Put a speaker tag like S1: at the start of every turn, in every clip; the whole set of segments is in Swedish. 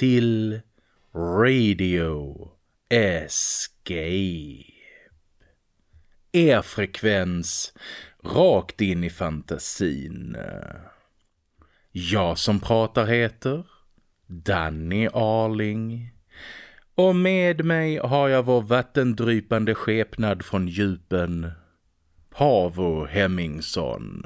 S1: till Radio Escape. Er frekvens rakt in i fantasin. Jag som pratar heter Danny Arling. Och med mig har jag vår vattendrypande skepnad från djupen, Pavo Hemmingsson.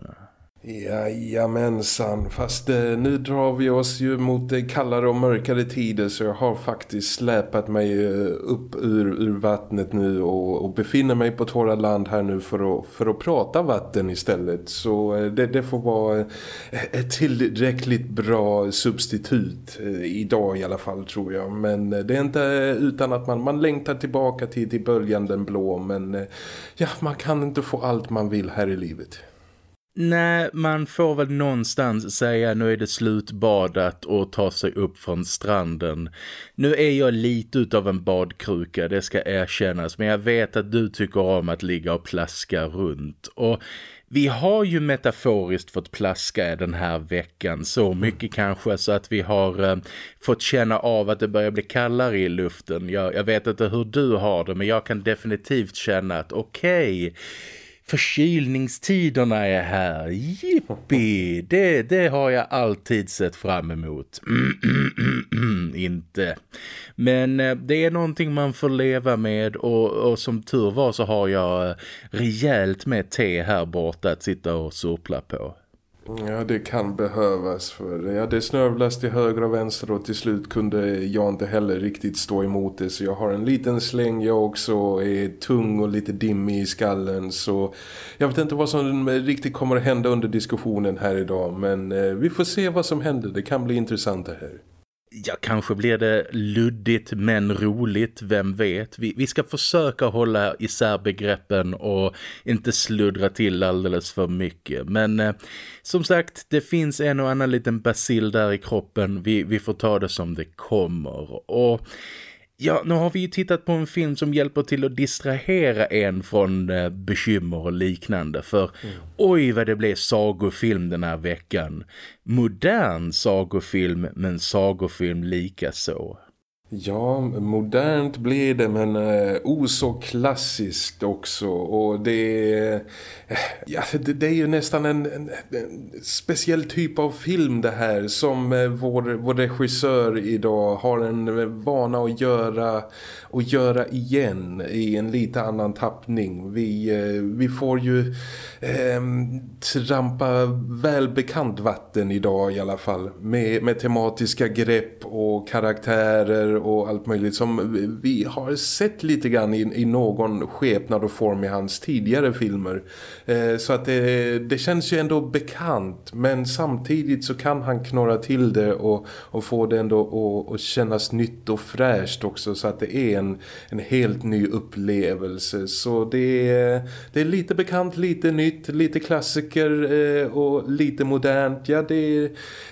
S2: Jajamensan, fast eh, nu drar vi oss ju mot eh, kallare och mörkare tider så jag har faktiskt släpat mig eh, upp ur, ur vattnet nu och, och befinner mig på torra land här nu för att, för att prata vatten istället. Så eh, det, det får vara eh, ett tillräckligt bra substitut eh, idag i alla fall tror jag. Men eh, det är inte utan att man, man längtar tillbaka till, till böljan den blå men eh, ja, man kan inte få allt man vill här i livet.
S1: Nej, man får väl någonstans säga nu är det slutbadat och ta sig upp från stranden. Nu är jag lite utav en badkruka, det ska erkännas. Men jag vet att du tycker om att ligga och plaska runt. Och vi har ju metaforiskt fått plaska den här veckan så mycket kanske så att vi har eh, fått känna av att det börjar bli kallare i luften. Jag, jag vet inte hur du har det men jag kan definitivt känna att okej... Okay, Förkylningstiderna är här. Jippi! Det, det har jag alltid sett fram emot. Mm, mm, mm, mm Inte. Men eh, det är någonting man får leva med och, och som tur var så har jag eh, rejält med te här borta att sitta och sopla på.
S2: Ja, det kan behövas för ja, det snörvlas till höger och vänster och till slut kunde jag inte heller riktigt stå emot det. Så jag har en liten släng jag också är tung och lite dimmig i skallen. Så jag vet inte vad som riktigt kommer att hända under diskussionen här idag men eh, vi får se vad som händer, det kan bli intressant det här.
S1: Ja, kanske blir det luddigt men roligt, vem vet. Vi, vi ska försöka hålla isär begreppen och inte sluddra till alldeles för mycket. Men eh, som sagt, det finns en och annan liten basil där i kroppen. Vi, vi får ta det som det kommer. Och Ja, nu har vi ju tittat på en film som hjälper till att distrahera en från eh, bekymmer och liknande. För mm. oj vad det blev sagofilm den här veckan. Modern sagofilm men sagofilm lika så.
S2: Ja, modernt blir det men eh, oh klassiskt också och det eh, ja, det, det, är ju nästan en, en, en, speciell typ av film det här som eh, vår, vår regissör idag har en eh, vana att göra och göra igen i en lite annan tappning. Vi, eh, vi får ju eh, trampa välbekant vatten idag i alla fall med, med tematiska grepp och karaktärer och allt möjligt som vi har sett lite grann i, i någon skepnad och form i hans tidigare filmer. Eh, så att det, det känns ju ändå bekant men samtidigt så kan han knorra till det och, och få det ändå att, kännas nytt och fräscht också så att det är en, en helt ny upplevelse. Så det är, det är lite bekant, lite nytt, lite klassiker eh, och lite modernt. Ja, det,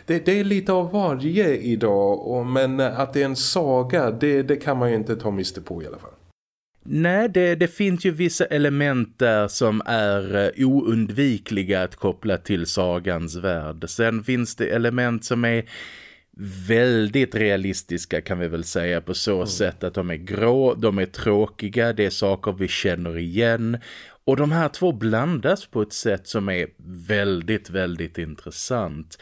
S2: det, det är lite av varje idag och, men att det är en saga, det, det kan man ju inte ta miste på i alla fall.
S1: Nej, det, det finns ju vissa element där som är eh, oundvikliga att koppla till sagans värld. Sen finns det element som är väldigt realistiska kan vi väl säga på så mm. sätt att de är grå, de är tråkiga, det är saker vi känner igen och de här två blandas på ett sätt som är väldigt, väldigt intressant.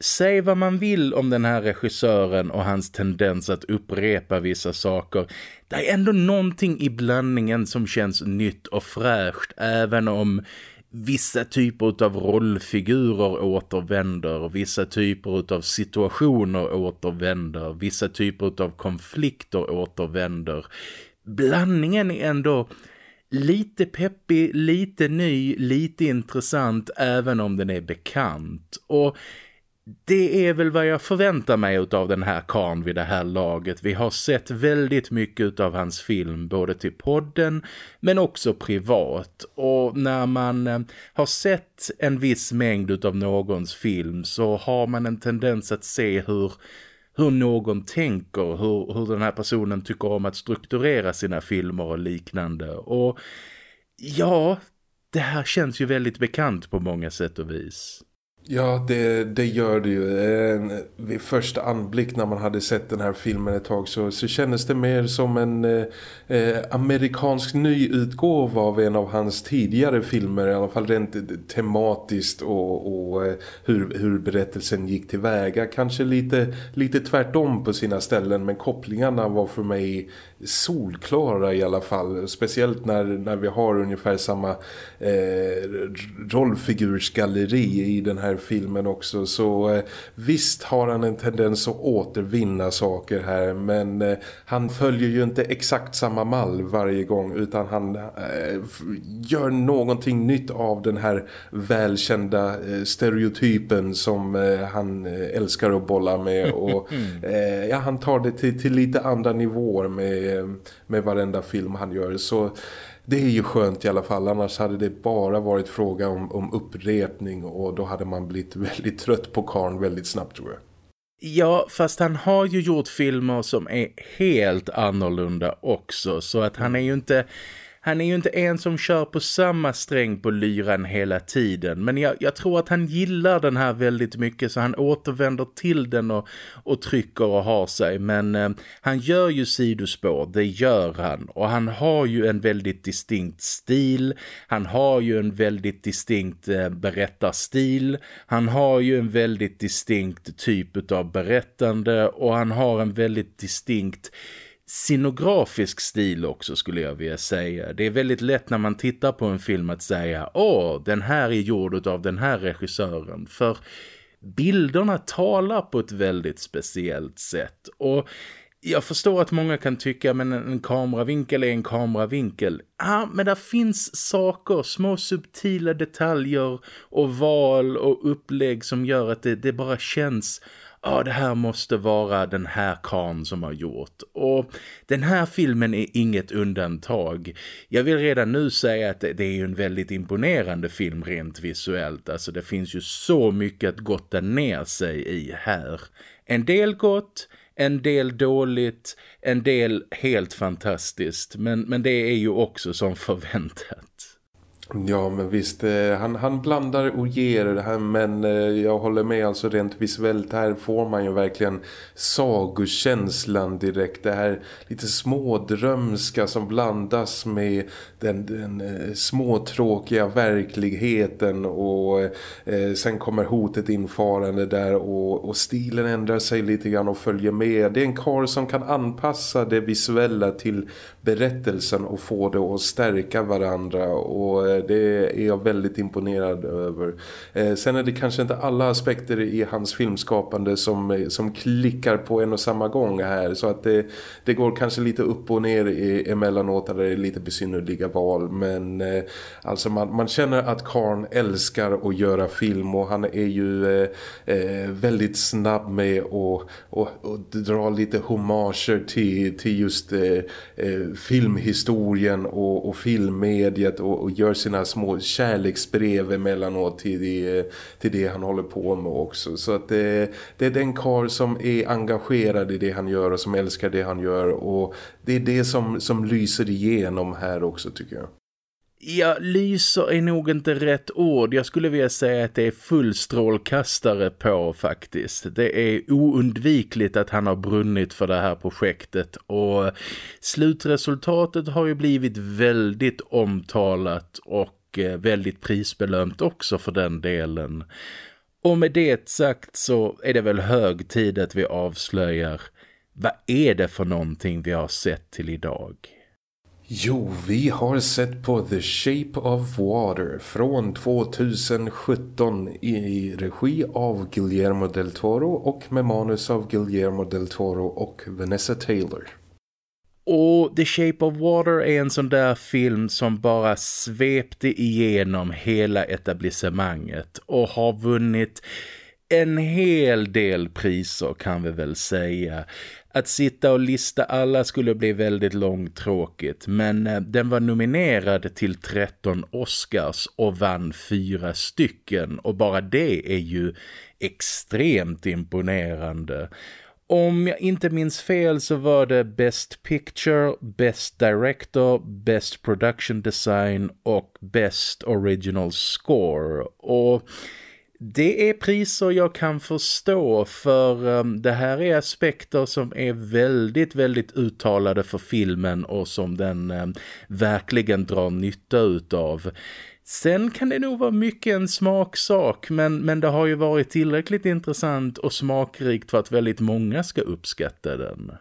S1: Säg vad man vill om den här regissören och hans tendens att upprepa vissa saker. Det är ändå någonting i blandningen som känns nytt och fräscht även om vissa typer av rollfigurer återvänder, vissa typer av situationer återvänder, vissa typer av konflikter återvänder. Blandningen är ändå lite peppig, lite ny, lite intressant även om den är bekant. Och det är väl vad jag förväntar mig av den här karn vid det här laget. Vi har sett väldigt mycket av hans film både till podden men också privat. Och när man eh, har sett en viss mängd av någons film så har man en tendens att se hur, hur någon tänker, hur, hur den här personen tycker om att strukturera sina filmer och liknande. Och ja, det här känns ju väldigt bekant på många sätt och vis.
S2: Ja, det, det gör det ju. Eh, vid första anblick när man hade sett den här filmen ett tag så, så kändes det mer som en eh, eh amerikansk nyutgåva av en av hans tidigare filmer. I alla fall rent tematiskt och, och eh, hur, hur berättelsen gick tillväga. Kanske lite, lite tvärtom på sina ställen men kopplingarna var för mig solklara i alla fall. Speciellt när, när vi har ungefär samma eh, rollfigursgalleri i den här filmen också. Så eh, visst har han en tendens att återvinna saker här men eh, han följer ju inte exakt samma mall varje gång utan han eh, gör någonting nytt av den här välkända eh, stereotypen som eh, han älskar att bolla med och ja, han tar det till, till lite andra nivåer med Eh, med, varenda film han gör. Så det är ju skönt i alla fall. Annars hade det bara varit fråga om, om upprepning och då hade man blivit väldigt trött på Karn väldigt snabbt tror jag.
S1: Ja, fast han har ju gjort filmer som är helt annorlunda också. Så att han är ju inte han är ju inte en som kör på samma sträng på lyran hela tiden. Men jag, jag, tror att han gillar den här väldigt mycket så han återvänder till den och, och trycker och har sig. Men eh, han gör ju sidospår, det gör han. Och han har ju en väldigt distinkt stil. Han har ju en väldigt distinkt eh, berättarstil. Han har ju en väldigt distinkt typ av berättande. Och han har en väldigt distinkt scenografisk stil också skulle jag vilja säga. Det är väldigt lätt när man tittar på en film att säga åh, den här är gjord av den här regissören. För bilderna talar på ett väldigt speciellt sätt. Och jag förstår att många kan tycka men en kameravinkel är en kameravinkel. Ja, men det finns saker, små subtila detaljer och val och upplägg som gör att det, det bara känns ja det här måste vara den här kan som har gjort. Och den här filmen är inget undantag. Jag vill redan nu säga att det är en väldigt imponerande film rent visuellt. Alltså det finns ju så mycket att gotta ner sig i här. En del gott, en del dåligt, en del helt fantastiskt. Men, men det är ju också som förväntat.
S2: Ja men visst, eh, han, han blandar och ger det här men eh, jag håller med alltså rent visuellt här får man ju verkligen sagokänslan direkt. Det här lite smådrömska som blandas med den, den eh, småtråkiga verkligheten och eh, sen kommer hotet infarande där och, och stilen ändrar sig lite grann och följer med. Det är en kar som kan anpassa det visuella till berättelsen och få det att stärka varandra och Eh, det är jag väldigt imponerad över. Eh, sen är det kanske inte alla aspekter i hans filmskapande som, eh, som klickar på en och samma gång här så att det, det går kanske lite upp och ner emellanåt där det är lite besynnerliga val men alltså man, man känner att Karn älskar att göra film och han är ju eh, väldigt snabb med att och, och dra lite homager till, till just eh, eh, filmhistorien och, och filmmediet och, och gör sina små kärleksbrev emellanåt till det, till det han håller på med också. Så att det, det är den kar som är engagerad i det han gör och som älskar det han gör och det är det som, som lyser igenom här också tycker jag.
S1: Ja, lyser är nog inte rätt ord. Jag skulle vilja säga att det är full strålkastare på faktiskt. Det är oundvikligt att han har brunnit för det här projektet och slutresultatet har ju blivit väldigt omtalat och eh, väldigt prisbelönt också för den delen. Och med det sagt så är det väl hög tid att vi avslöjar vad är det för någonting vi har sett till idag?
S2: Jo, vi har sett på The Shape of Water från 2017 i regi av Guillermo del Toro och med manus av Guillermo del Toro och Vanessa Taylor.
S1: Och The Shape of Water är en sån där film som bara svepte igenom hela etablissemanget och har vunnit en hel del priser kan vi väl säga. Att sitta och lista alla skulle bli väldigt långtråkigt men eh, den var nominerad till 13 Oscars och vann fyra stycken och bara det är ju extremt imponerande. Om jag inte minns fel så var det Best Picture, Best Director, Best Production Design och Best Original Score och det är priser jag kan förstå för um, det här är aspekter som är väldigt, väldigt uttalade för filmen och som den um, verkligen drar nytta utav. Sen kan det nog vara mycket en smaksak men, men det har ju varit tillräckligt intressant och smakrikt för att väldigt många ska uppskatta den.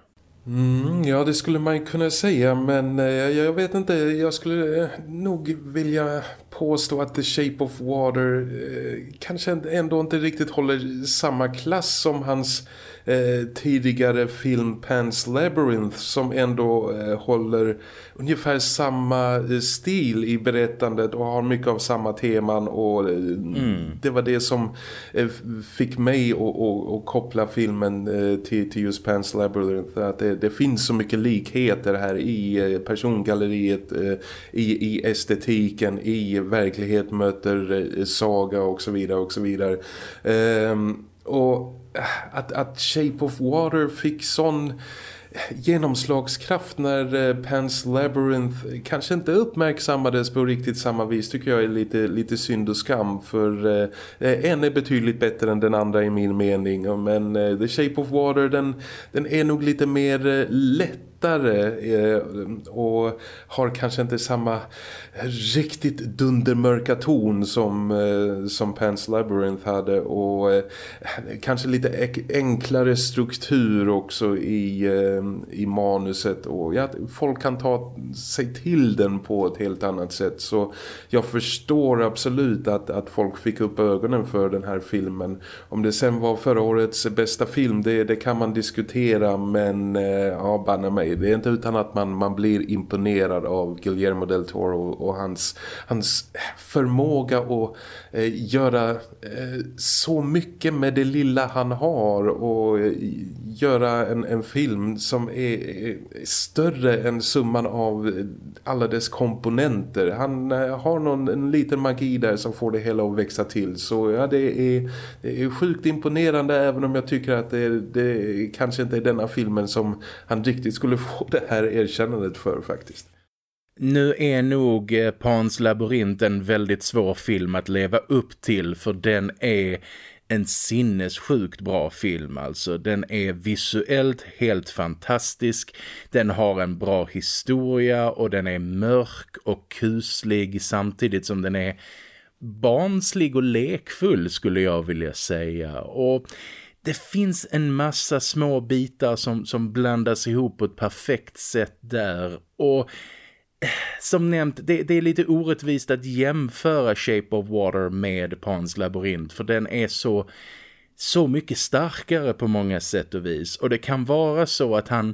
S2: Mm, ja, det skulle man ju kunna säga men eh, jag vet inte, jag skulle eh, nog vilja påstå att The Shape of Water eh, kanske ändå inte riktigt håller samma klass som hans eh, tidigare film Pan's Labyrinth som ändå eh, håller ungefär samma eh, stil i berättandet och har mycket av samma teman och eh, mm. det var det som eh, fick mig att koppla filmen till, till just Pan's Labyrinth att det, det, finns så mycket likheter här i persongalleriet i, i estetiken i verklighet möter saga och så vidare och så vidare ehm, och att, att Shape of Water fick sån genomslagskraft när eh, Pan's Labyrinth kanske inte uppmärksammades på riktigt samma vis tycker jag är lite, lite synd och skam för eh, eh, en är betydligt bättre än den andra i min mening. Men eh, The Shape of Water den, den är nog lite mer eh, lätt lättare eh, och har kanske inte samma riktigt dundermörka ton som, eh, som Pan's Labyrinth hade och eh, kanske lite enklare struktur också i, i manuset och ja, folk kan ta sig till den på ett helt annat sätt så jag förstår absolut att, att folk fick upp ögonen för den här filmen. Om det sen var förra årets bästa film, det, det kan man diskutera men ja, banna mig. Det är inte utan att man, man blir imponerad av Guillermo del Toro och hans, hans eh, förmåga att eh, göra eh, så mycket med det lilla han har och eh, göra en, en film som är, är, större än summan av alla dess komponenter. Han eh, har någon en liten magi där som får det hela att växa till. Så ja, det är, det är sjukt imponerande även om jag tycker att det, det kanske inte är denna filmen som han riktigt skulle få det här erkännandet för faktiskt.
S1: Nu är nog eh, Pans labyrint en väldigt svår film att leva upp till för den är en sinnessjukt bra film alltså. Den är visuellt helt fantastisk. Den har en bra historia och den är mörk och kuslig samtidigt som den är barnslig och lekfull skulle jag vilja säga. Och det finns en massa små bitar som, som blandas ihop på ett perfekt sätt där och eh, som nämnt, det, det, är lite orättvist att jämföra Shape of Water med Pans labyrint för den är så, så mycket starkare på många sätt och vis. Och det kan vara så att han,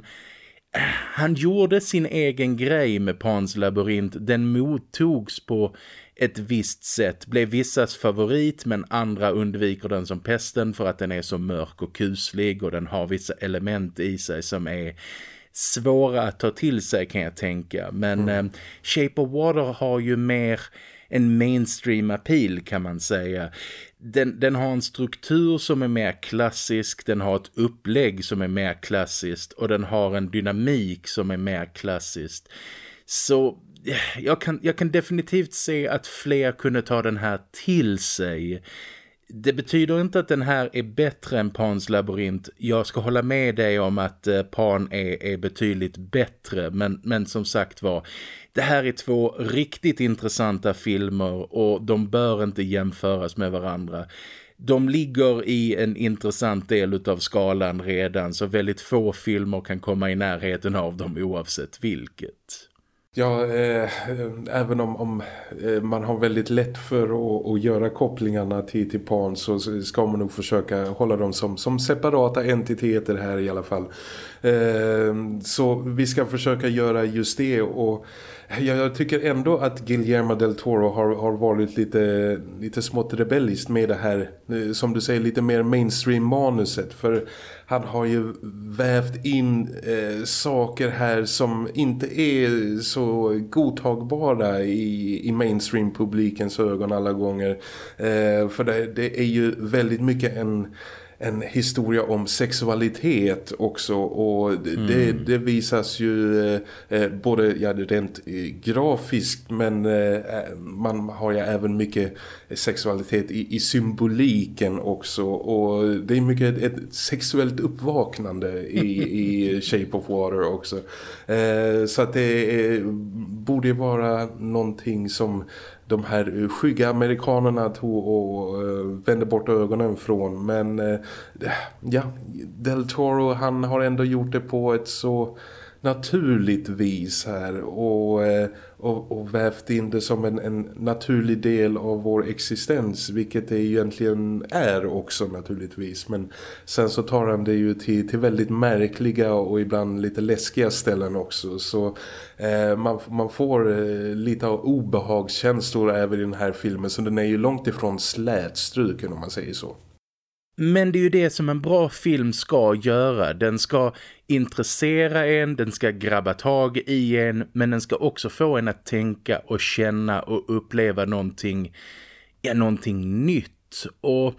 S1: eh, han gjorde sin egen grej med Pans labyrint. Den mottogs på ett visst sätt, blev vissas favorit men andra undviker den som pesten för att den är så mörk och kuslig och den har vissa element i sig som är svåra att ta till sig kan jag tänka. Men mm. eh, Shape of Water har ju mer en mainstream appeal kan man säga. Den, den har en struktur som är mer klassisk, den har ett upplägg som är mer klassiskt och den har en dynamik som är mer klassiskt. Så jag kan, jag kan definitivt se att fler kunde ta den här till sig det betyder inte att den här är bättre än Pans labyrint. Jag ska hålla med dig om att eh, Pan är, är betydligt bättre. Men, men som sagt var, det här är två riktigt intressanta filmer och de bör inte jämföras med varandra. De ligger i en intressant del av skalan redan så väldigt få filmer kan komma i närheten av dem oavsett vilket.
S2: Ja, eh, även om, om eh, man har väldigt lätt för att, att göra kopplingarna till, till PAN så ska man nog försöka hålla dem som, som separata entiteter här i alla fall. Eh, så vi ska försöka göra just det och jag tycker ändå att Guillermo del Toro har, har varit lite, lite smått rebelliskt med det här, eh, som du säger, lite mer mainstream manuset. För han har ju vävt in eh, saker här som inte är så godtagbara i, i mainstream-publikens ögon alla gånger. Eh, för det, det är ju väldigt mycket en en historia om sexualitet också. Och det, mm. det visas ju eh, eh både ja, rent eh, grafiskt men eh, man har ju även mycket sexualitet i, i symboliken också. Och det är mycket ett, ett sexuellt uppvaknande i, i Shape of Water också. Så att det borde vara någonting som de här eh, skygga amerikanerna tog och eh, vände bort ögonen från. Men eh, ja, Del Toro han har ändå gjort det på ett så naturligtvis här och, eh, och, och vävt in det som en, en, naturlig del av vår existens vilket det egentligen är också naturligtvis men sen så tar han det ju till, till väldigt märkliga och ibland lite läskiga ställen också så eh, man, man får eh, lite av obehagskänslor även i den här filmen så den är ju långt ifrån slätstruken om man säger så.
S1: Men det är ju det som en bra film ska göra. Den ska intressera en, den ska grabba tag i en, men den ska också få en att tänka och känna och uppleva någonting, ja, någonting nytt och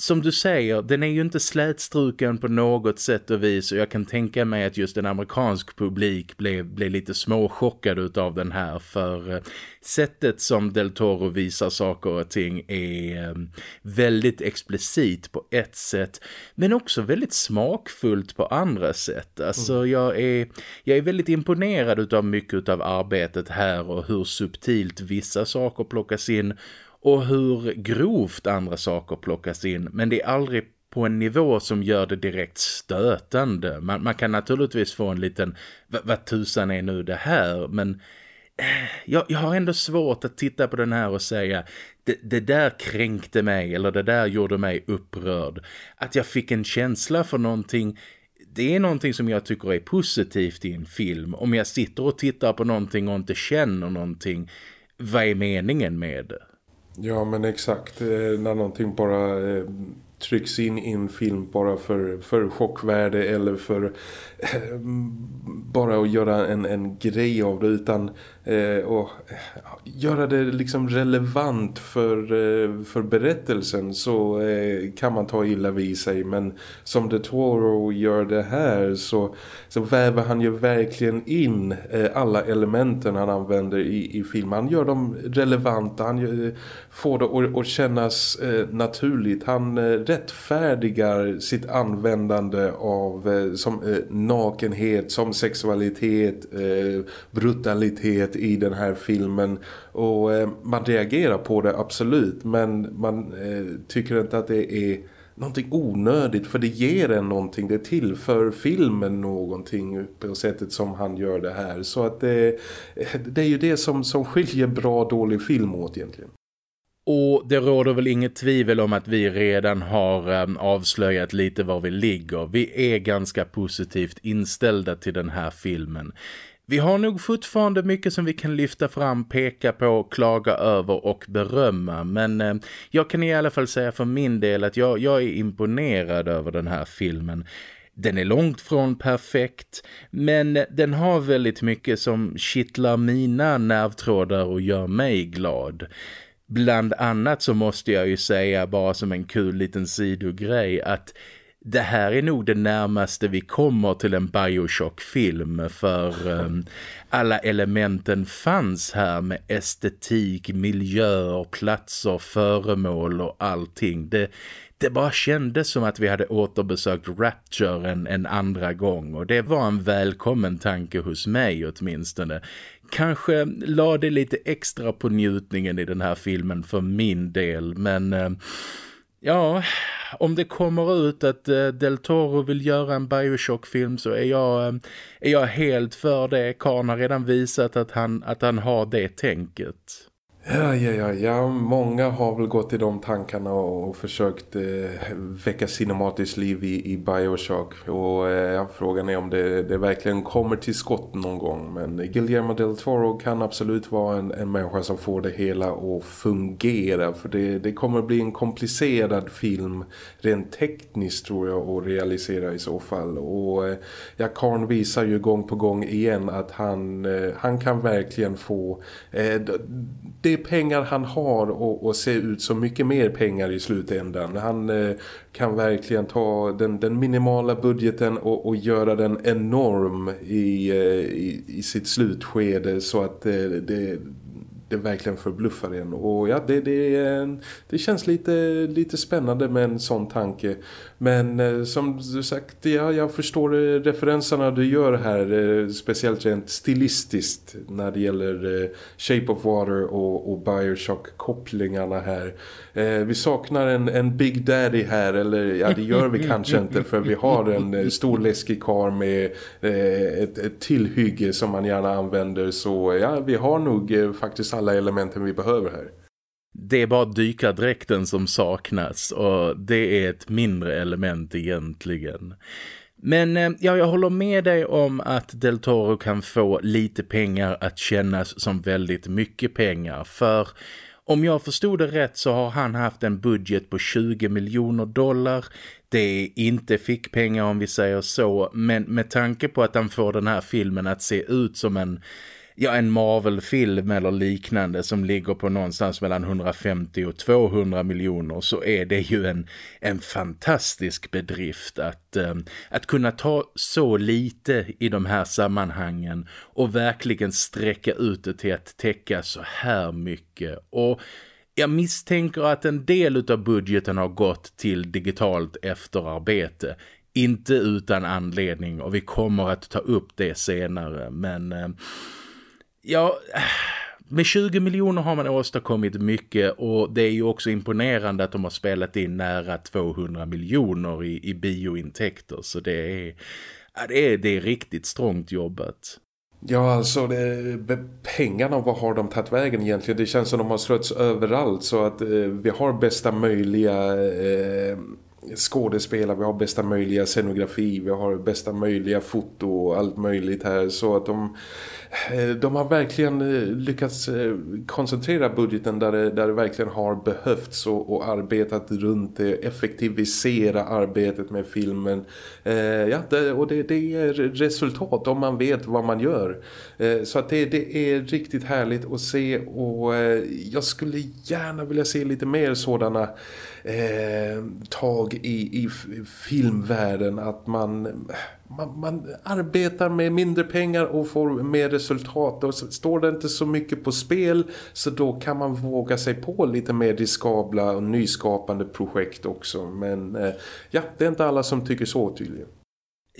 S1: som du säger, den är ju inte slätstruken på något sätt och vis och jag kan tänka mig att just en amerikansk publik blev, blev lite småchockad av den här för eh, sättet som Del Toro visar saker och ting är eh, väldigt explicit på ett sätt men också väldigt smakfullt på andra sätt. Alltså mm. jag, är, jag är väldigt imponerad av mycket av arbetet här och hur subtilt vissa saker plockas in och hur grovt andra saker plockas in. Men det är aldrig på en nivå som gör det direkt stötande. Man, man kan naturligtvis få en liten, vad tusan är nu det här? Men eh, jag, jag, har ändå svårt att titta på den här och säga det, det, där kränkte mig eller det där gjorde mig upprörd. Att jag fick en känsla för någonting, det är någonting som jag tycker är positivt i en film. Om jag sitter och tittar på någonting och inte känner någonting, vad är meningen med det?
S2: Ja men exakt, eh, när någonting bara eh, trycks in i en film bara för, för chockvärde eller för Eh, bara att göra en, en grej av det utan eh, och eh, göra det liksom relevant för, eh, för berättelsen så eh, kan man ta illa vid sig men som De Toro gör det här så, så väver han ju verkligen in eh, alla elementen han använder i, i filmen. Han gör dem relevanta, han gör, får det att, att kännas eh, naturligt. Han eh, rättfärdigar sitt användande av eh, som eh, nakenhet, som sexualitet, eh, brutalitet i den här filmen. Och eh, man reagerar på det absolut. Men man eh, tycker inte att det är någonting onödigt för det ger en någonting, det tillför filmen någonting på sättet som han gör det här. Så att det, det är ju det som, som skiljer bra och dålig film åt egentligen.
S1: Och det råder väl inget tvivel om att vi redan har um, avslöjat lite var vi ligger. Vi är ganska positivt inställda till den här filmen. Vi har nog fortfarande mycket som vi kan lyfta fram, peka på, klaga över och berömma. Men eh, jag kan i alla fall säga för min del att jag, jag är imponerad över den här filmen. Den är långt från perfekt, men den har väldigt mycket som kittlar mina nervtrådar och gör mig glad. Bland annat så måste jag ju säga bara som en kul liten sidogrej att det här är nog det närmaste vi kommer till en Bioshock-film för um, alla elementen fanns här med estetik, miljöer, platser, föremål och allting. Det, det bara kändes som att vi hade återbesökt Rapture en, en andra gång och det var en välkommen tanke hos mig åtminstone. Kanske la det lite extra på njutningen i den här filmen för min del men... Eh, ja, om det kommer ut att eh, Del Toro vill göra en Bioshock-film så är jag, eh, är jag helt för det. Karn har redan visat att han, att han har det tänket.
S2: Ja, ja, ja, ja. Många har väl gått i de tankarna och, och försökt eh, väcka cinematiskt liv i, i Bioshock. Och eh, frågan är om det, det verkligen kommer till skott någon gång. Men Guillermo del Toro kan absolut vara en, en människa som får det hela att fungera. För det, det kommer bli en komplicerad film rent tekniskt tror jag att realisera i så fall. Och eh, ja, Karn visar ju gång på gång igen att han, eh, han kan verkligen få... Eh, det pengar han har och, och se ut som mycket mer pengar i slutändan. Han eh, kan verkligen ta den, den minimala budgeten och, och, göra den enorm i, eh, i, i sitt slutskede så att eh, det det verkligen förbluffar en. Och ja, det, det, det känns lite, lite spännande med en sån tanke. Men eh, som du sagt, ja, jag förstår referenserna du gör här. Eh, speciellt rent stilistiskt när det gäller eh, Shape of Water och, och Bioshock-kopplingarna här. Eh, vi saknar en, en Big Daddy här, eller ja det gör vi kanske inte för vi har en eh, stor läskig kar med eh, ett, ett tillhygge som man gärna använder. Så ja, vi har nog faktiskt alla elementen vi behöver här.
S1: Det är bara dykardräkten som saknas och det är ett mindre element egentligen. Men eh, ja, jag håller med dig om att Del Toro kan få lite pengar att kännas som väldigt mycket pengar. För om jag förstod det rätt så har han haft en budget på 20 miljoner dollar. Det är inte fick pengar om vi säger så. Men med tanke på att han får den här filmen att se ut som en ja, en Marvel-film eller liknande som ligger på någonstans mellan 150 och 200 miljoner så är det ju en, en fantastisk bedrift att, eh, att kunna ta så lite i de här sammanhangen och verkligen sträcka ut det till att täcka så här mycket. Och jag misstänker att en del av budgeten har gått till digitalt efterarbete. Inte utan anledning och vi kommer att ta upp det senare men... Ehm, Ja, med 20 miljoner har man åstadkommit mycket och det är ju också imponerande att de har spelat in nära 200 miljoner i, i biointäkter så det är, ja, det är, det är riktigt strångt jobbat.
S2: Ja, alltså det, pengarna, vad har de tagit vägen egentligen? Det känns som de har strötts överallt så att eh, vi har bästa möjliga eh, skådespelare, vi har bästa möjliga scenografi, vi har bästa möjliga foto och allt möjligt här så att de eh, de har verkligen eh, lyckats eh, koncentrera budgeten där det, där det verkligen har behövts och, och arbetat runt det, effektivisera arbetet med filmen. Eh, ja, det, och det, det är resultat om man vet vad man gör. Eh, så att det, det är riktigt härligt att se och eh, jag skulle gärna vilja se lite mer sådana eh, tag i, i filmvärlden att man man, man, arbetar med mindre pengar och får mer resultat och står det inte så mycket på spel så då kan man våga sig på lite mer diskabla och nyskapande projekt också men eh, ja, det är inte alla som tycker så tydligen.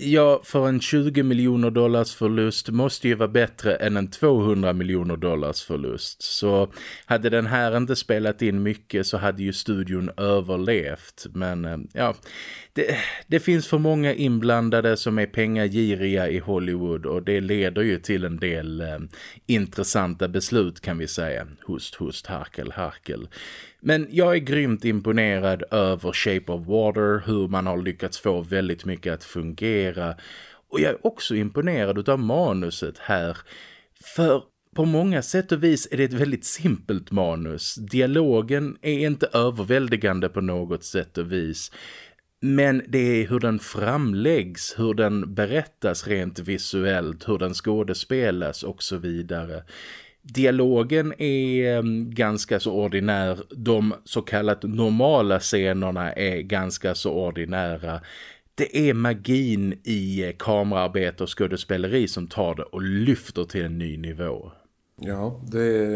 S1: Ja, för en 20 miljoner dollars förlust måste ju vara bättre än en 200 miljoner dollars förlust. Så hade den här inte spelat in mycket så hade ju studion överlevt. Men eh, ja, det, det finns för många inblandade som är pengagiriga i Hollywood och det leder ju till en del eh, intressanta beslut kan vi säga. Hust, hust, harkel, harkel. Men jag är grymt imponerad över Shape of Water, hur man har lyckats få väldigt mycket att fungera. Och jag är också imponerad av manuset här. För på många sätt och vis är det ett väldigt simpelt manus. Dialogen är inte överväldigande på något sätt och vis. Men det är hur den framläggs, hur den berättas rent visuellt, hur den skådespelas och så vidare. Dialogen är mm, ganska så ordinär. De så kallat normala scenerna är ganska så ordinära. Det är magin i eh, kameraarbete och skådespeleri som tar det och lyfter till en ny nivå.
S2: Ja, det,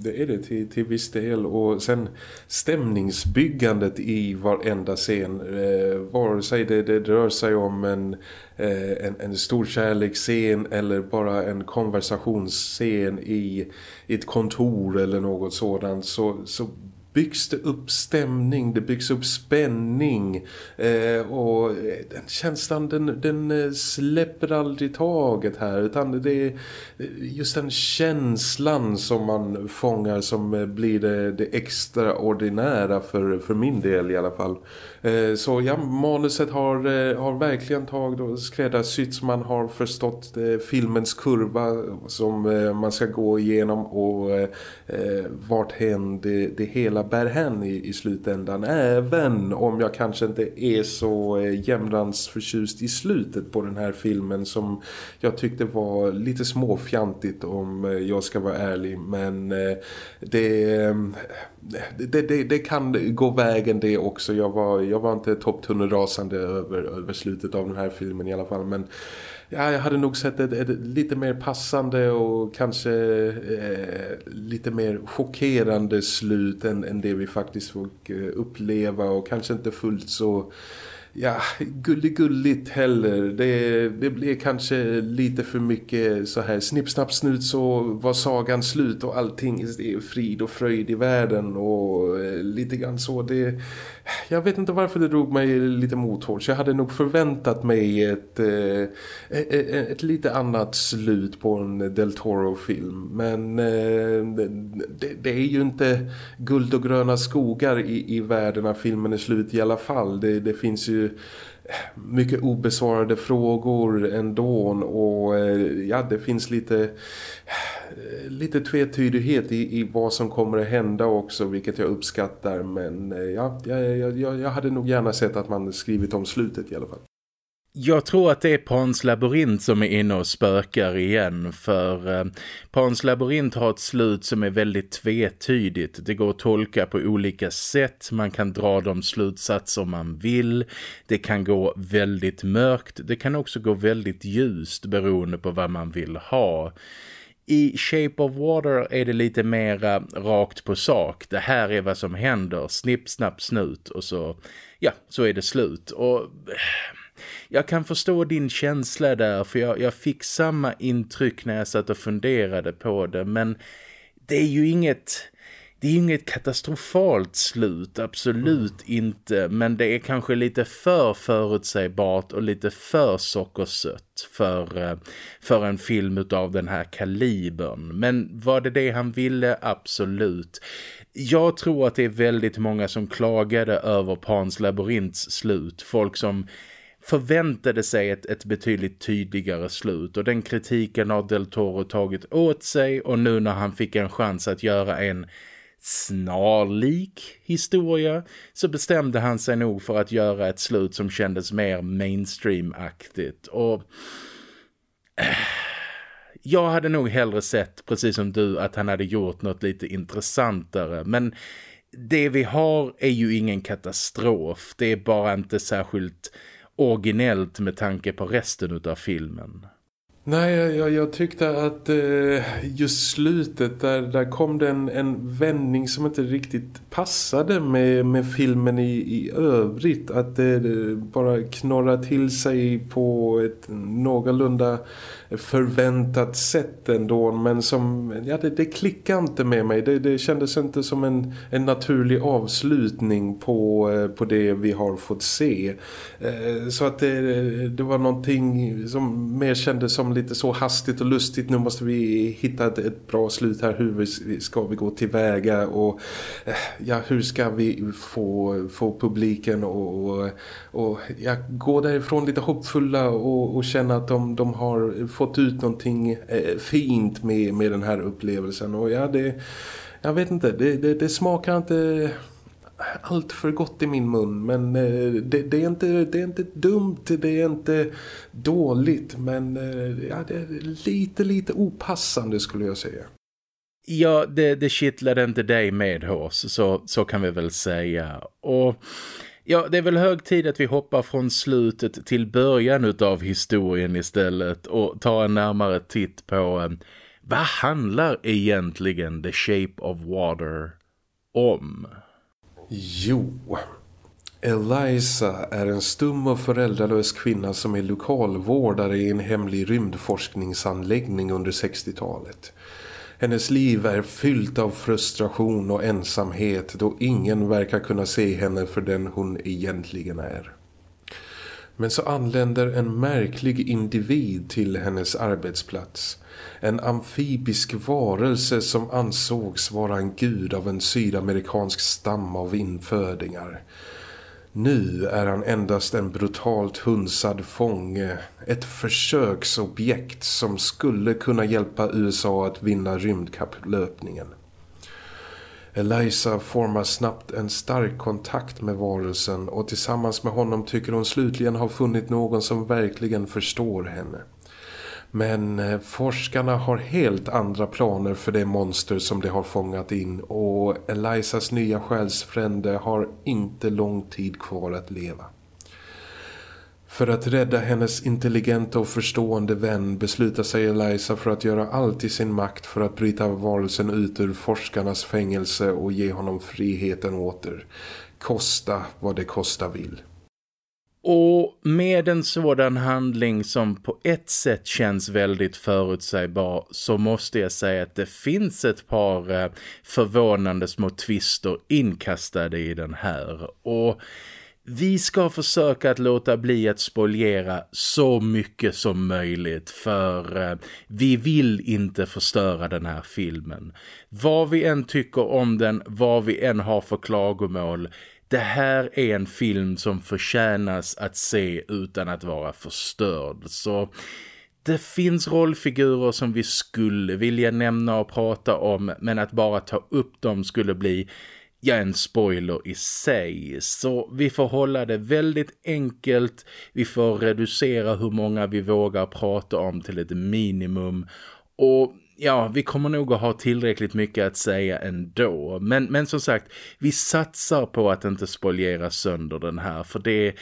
S2: det är det till, till viss del. Och sen stämningsbyggandet i varenda scen. Eh, vare sig det, det rör sig om en, eh, en, en stor kärleksscen eller bara en konversationsscen i, i ett kontor eller något sådant. Så, så byggs det upp stämning, det byggs upp spänning eh, och eh, den känslan den, den eh, släpper aldrig taget här utan det är eh, just den känslan som man fångar som blir det, det extraordinära för, för min del i alla fall. Eh, så ja, manuset har, eh, har verkligen tagit och skräddarsytts. Man har förstått eh, filmens kurva som man ska gå igenom och vart hän det, det hela bär hän i, i slutändan. Även om jag kanske inte är så jämrans förtjust i slutet på den här filmen som jag tyckte var lite småfjantigt om jag ska vara ärlig. Men det, det, det, det kan gå vägen det också. Jag var, jag var inte topptunnelrasande över, över slutet av den här filmen i alla fall. Men ja, jag hade nog sett ett, ett lite mer passande och kanske eh, lite mer chockerande slut än, än det vi faktiskt fick eh, uppleva och kanske inte fullt så ja, gulligt heller. Det, det blir kanske lite för mycket så här snipp, snapp, snut så var sagan slut och allting är frid och fröjd i världen och eh, lite grann så. Det, jag vet inte varför det drog mig lite mothårs. Jag hade nog förväntat mig ett, ett, ett, lite annat slut på en Del Toro-film. Men eh, det, det, är ju inte guld och gröna skogar i, i världen när filmen är slut i alla fall. Det, det finns ju mycket obesvarade frågor ändå och eh, ja det finns lite Eh, lite tvetydighet i, i vad som kommer att hända också vilket jag uppskattar men eh, ja, jag, jag, jag hade nog gärna sett att man skrivit om slutet i alla fall.
S1: Jag tror att det är Pans labyrint som är inne och spökar igen för eh, Pans labyrint har ett slut som är väldigt tvetydigt. Det går att tolka på olika sätt, man kan dra de slutsatser man vill. Det kan gå väldigt mörkt, det kan också gå väldigt ljust beroende på vad man vill ha. I Shape of Water är det lite mer rakt på sak. Det här är vad som händer. Snipp, snapp, snut. Och så, ja, så är det slut. Och eh, jag kan förstå din känsla där. För jag, jag fick samma intryck när jag satt och funderade på det. Men det är ju inget det är inget katastrofalt slut, absolut mm. inte. Men det är kanske lite för förutsägbart och lite för sockersött för, eh, för en film av den här kalibern. Men var det det han ville? Absolut. Jag tror att det är väldigt många som klagade över Pans labyrints slut. Folk som förväntade sig ett, ett betydligt tydligare slut och den kritiken har Del Toro tagit åt sig och nu när han fick en chans att göra en snarlik historia så bestämde han sig nog för att göra ett slut som kändes mer mainstream-aktigt. Och eh, jag hade nog hellre sett, precis som du, att han hade gjort något lite intressantare. Men det vi har är ju ingen katastrof, det är bara inte särskilt originellt med tanke på resten av filmen.
S2: Nej, jag, jag tyckte att eh, just slutet där, där kom det en, en vändning som inte riktigt passade med, med filmen i, i övrigt. Att det bara knorra till sig på ett någorlunda förväntat sätt ändå. Men som, ja det, det klickade inte med mig. Det, det kändes inte som en, en naturlig avslutning på, eh, på det vi har fått se. Eh, så att det, det var någonting som mer kändes som lite så hastigt och lustigt. Nu måste vi hitta ett, ett bra slut här. Hur vi, ska vi gå tillväga och eh, ja hur ska vi få, få publiken och, och ja, gå därifrån lite hoppfulla och, och känna att de, de har fått ut någonting eh, fint med, med den här upplevelsen. Och ja det jag vet inte, det, det, det smakar inte allt för gott i min mun men eh, det, det, är inte, det är inte dumt, det är inte dåligt men eh, ja, det är lite lite opassande skulle jag säga.
S1: Ja, det, det kittlade inte dig med hos, så, så kan vi väl säga. Och Ja, det är väl hög tid att vi hoppar från slutet till början av historien istället och tar en närmare titt på eh, vad handlar egentligen The Shape of Water om?
S2: Jo, Eliza är en stum och föräldralös kvinna som är lokalvårdare i en hemlig rymdforskningsanläggning under 60-talet. Hennes liv är fyllt av frustration och ensamhet då ingen verkar kunna se henne för den hon egentligen är. Men så anländer en märklig individ till hennes arbetsplats. En amfibisk varelse som ansågs vara en gud av en sydamerikansk stam av infödingar. Nu är han endast en brutalt hunsad fånge, ett försöksobjekt som skulle kunna hjälpa USA att vinna rymdkapplöpningen. Eliza formar snabbt en stark kontakt med varelsen och tillsammans med honom tycker hon slutligen ha funnit någon som verkligen förstår henne. Men eh, forskarna har helt andra planer för det monster som de har fångat in och Elizas nya själsfrände har inte lång tid kvar att leva. För att rädda hennes intelligenta och förstående vän beslutar sig Eliza för att göra allt i sin makt för att bryta varelsen ut ur forskarnas fängelse och ge honom friheten åter. Kosta vad det kosta vill.
S1: Och med en sådan handling som på ett sätt känns väldigt förutsägbar så måste jag säga att det finns ett par eh, förvånande små twister inkastade i den här. Och vi ska försöka att låta bli att spoliera så mycket som möjligt för eh, vi vill inte förstöra den här filmen. Vad vi än tycker om den, vad vi än har för klagomål, det här är en film som förtjänas att se utan att vara förstörd. Så det finns rollfigurer som vi skulle vilja nämna och prata om men att bara ta upp dem skulle bli ja, en spoiler i sig. Så vi får hålla det väldigt enkelt. Vi får reducera hur många vi vågar prata om till ett minimum. Och ja, vi kommer nog att ha tillräckligt mycket att säga ändå. Men, men som sagt, vi satsar på att inte spoljera sönder den här. För det,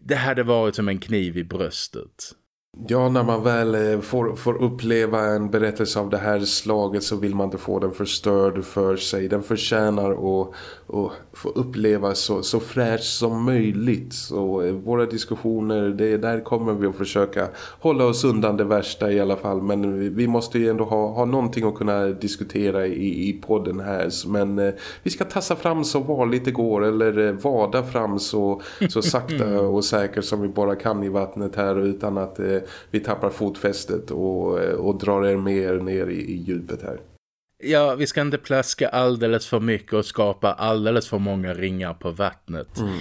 S1: det hade varit som en kniv i bröstet.
S2: Ja, när man väl eh, får, får uppleva en berättelse av det här slaget så vill man inte få den förstörd för sig. Den förtjänar att, att få uppleva så, så fräscht som möjligt. Så eh, våra diskussioner, det, där kommer vi att försöka hålla oss undan det värsta i alla fall. Men vi, vi måste ju ändå ha, ha någonting att kunna diskutera i, i podden här. Men eh, vi ska tassa fram så varligt det går eller eh, vada fram så, så sakta och säkert som vi bara kan i vattnet här utan att eh, vi tappar fotfästet och, och drar er mer ner i, i djupet här.
S1: Ja, vi ska inte plaska alldeles för mycket och skapa alldeles för många ringar på vattnet. Mm.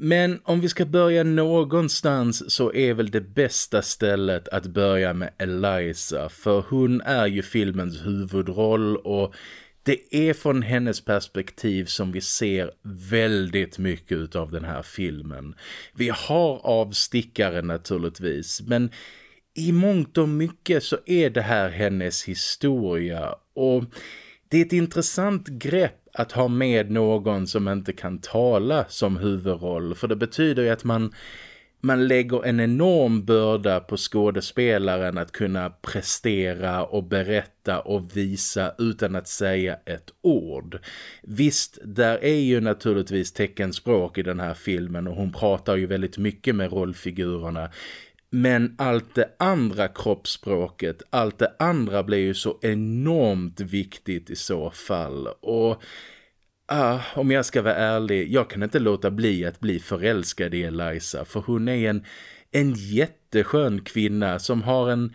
S1: Men om vi ska börja någonstans så är väl det bästa stället att börja med Eliza. För hon är ju filmens huvudroll och det är från hennes perspektiv som vi ser väldigt mycket av den här filmen. Vi har avstickare naturligtvis, men i mångt och mycket så är det här hennes historia och det är ett intressant grepp att ha med någon som inte kan tala som huvudroll för det betyder ju att man man lägger en enorm börda på skådespelaren att kunna prestera och berätta och visa utan att säga ett ord. Visst, där är ju naturligtvis teckenspråk i den här filmen och hon pratar ju väldigt mycket med rollfigurerna. Men allt det andra kroppsspråket, allt det andra blir ju så enormt viktigt i så fall. Och Ah, om jag ska vara ärlig, jag kan inte låta bli att bli förälskad i Eliza för hon är en, en jätteskön kvinna som har en,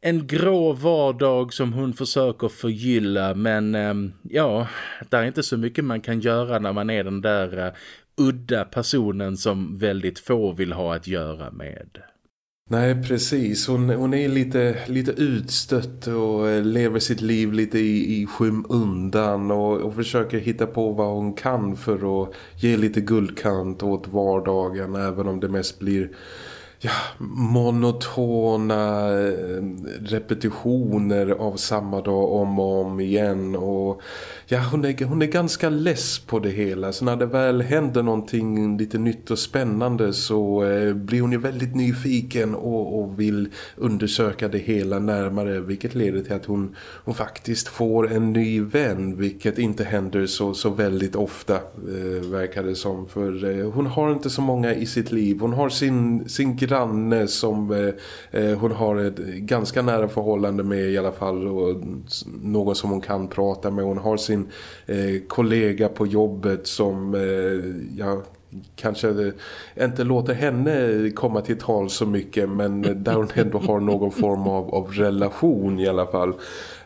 S1: en grå vardag som hon försöker förgylla men eh, ja, det är inte så mycket man kan göra när man är den där uh, udda personen som väldigt få vill ha att göra med.
S2: Nej, precis. Hon, hon är lite, lite utstött och lever sitt liv lite i, i skymundan och, och försöker hitta på vad hon kan för att ge lite guldkant åt vardagen även om det mest blir ja, monotona eh, repetitioner av samma dag om och om igen. Och ja, hon är, hon är ganska less på det hela. Så när det väl händer någonting lite nytt och spännande så eh, blir hon ju väldigt nyfiken och, och, vill undersöka det hela närmare. Vilket leder till att hon, hon faktiskt får en ny vän vilket inte händer så, så väldigt ofta eh, verkar det som. För eh, hon har inte så många i sitt liv. Hon har sin, sin granne som eh, eh, hon har ett ganska nära förhållande med i alla fall och någon som hon kan prata med. Hon har sin eh, kollega på jobbet som eh, ja, kanske eh, inte låter henne komma till tal så mycket men där hon ändå har någon form av, av relation i alla fall.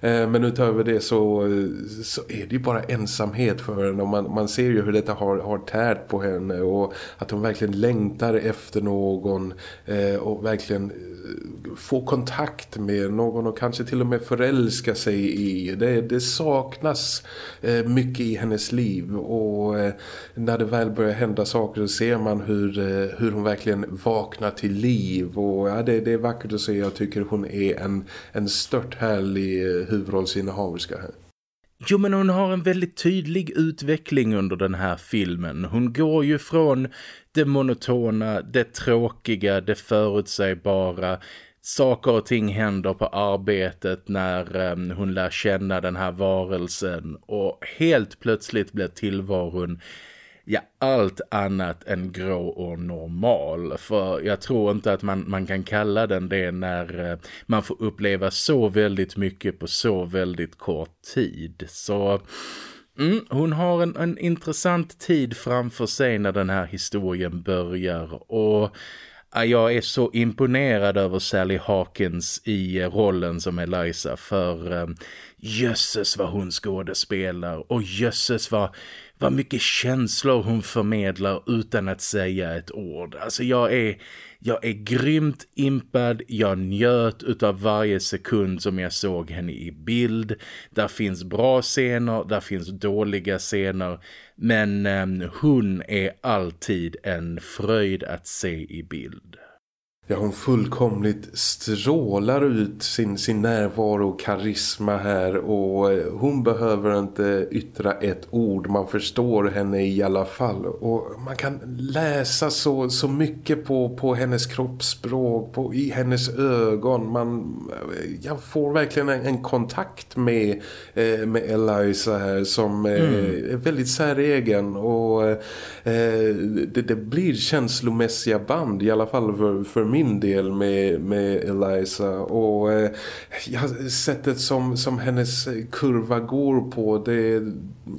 S2: Eh, men utöver det så, eh, så är det ju bara ensamhet för henne och man, man ser ju hur detta har, har tärt på henne och att hon verkligen längtar efter någon eh, och verkligen få kontakt med någon och kanske till och med förälska sig i. Det, det saknas mycket i hennes liv och när det väl börjar hända saker så ser man hur, hur hon verkligen vaknar till liv och ja, det, det är vackert att se. Jag tycker hon är en, en stört härlig huvudrollsinnehaverska här.
S1: Jo men hon har en väldigt tydlig utveckling under den här filmen. Hon går ju från det monotona, det tråkiga, det förutsägbara. Saker och ting händer på arbetet när eh, hon lär känna den här varelsen och helt plötsligt blir tillvaron ja, allt annat än grå och normal. För jag tror inte att man, man kan kalla den det när eh, man får uppleva så väldigt mycket på så väldigt kort tid. Så... Mm, hon har en, en intressant tid framför sig när den här historien börjar och jag är så imponerad över Sally Hawkins i eh, rollen som Eliza för eh, jösses vad hon skådespelar och jösses vad vad mycket känslor hon förmedlar utan att säga ett ord. Alltså jag är, jag är grymt impad, jag njöt utav varje sekund som jag såg henne i bild. Där finns bra scener, där finns dåliga scener. Men eh, hon är alltid en fröjd att se i bild.
S2: Ja, hon fullkomligt strålar ut sin, sin närvaro och karisma här och eh, hon behöver inte yttra ett ord. Man förstår henne i alla fall och man kan läsa så, så mycket på, på hennes kroppsspråk, på, i hennes ögon. Man jag får verkligen en, en kontakt med, eh, med Eliza här som eh, mm. är väldigt säregen och eh, det, det, blir känslomässiga band i alla fall för, för mig min del med, med Eliza och eh, ja, sättet som, som hennes kurva går på det,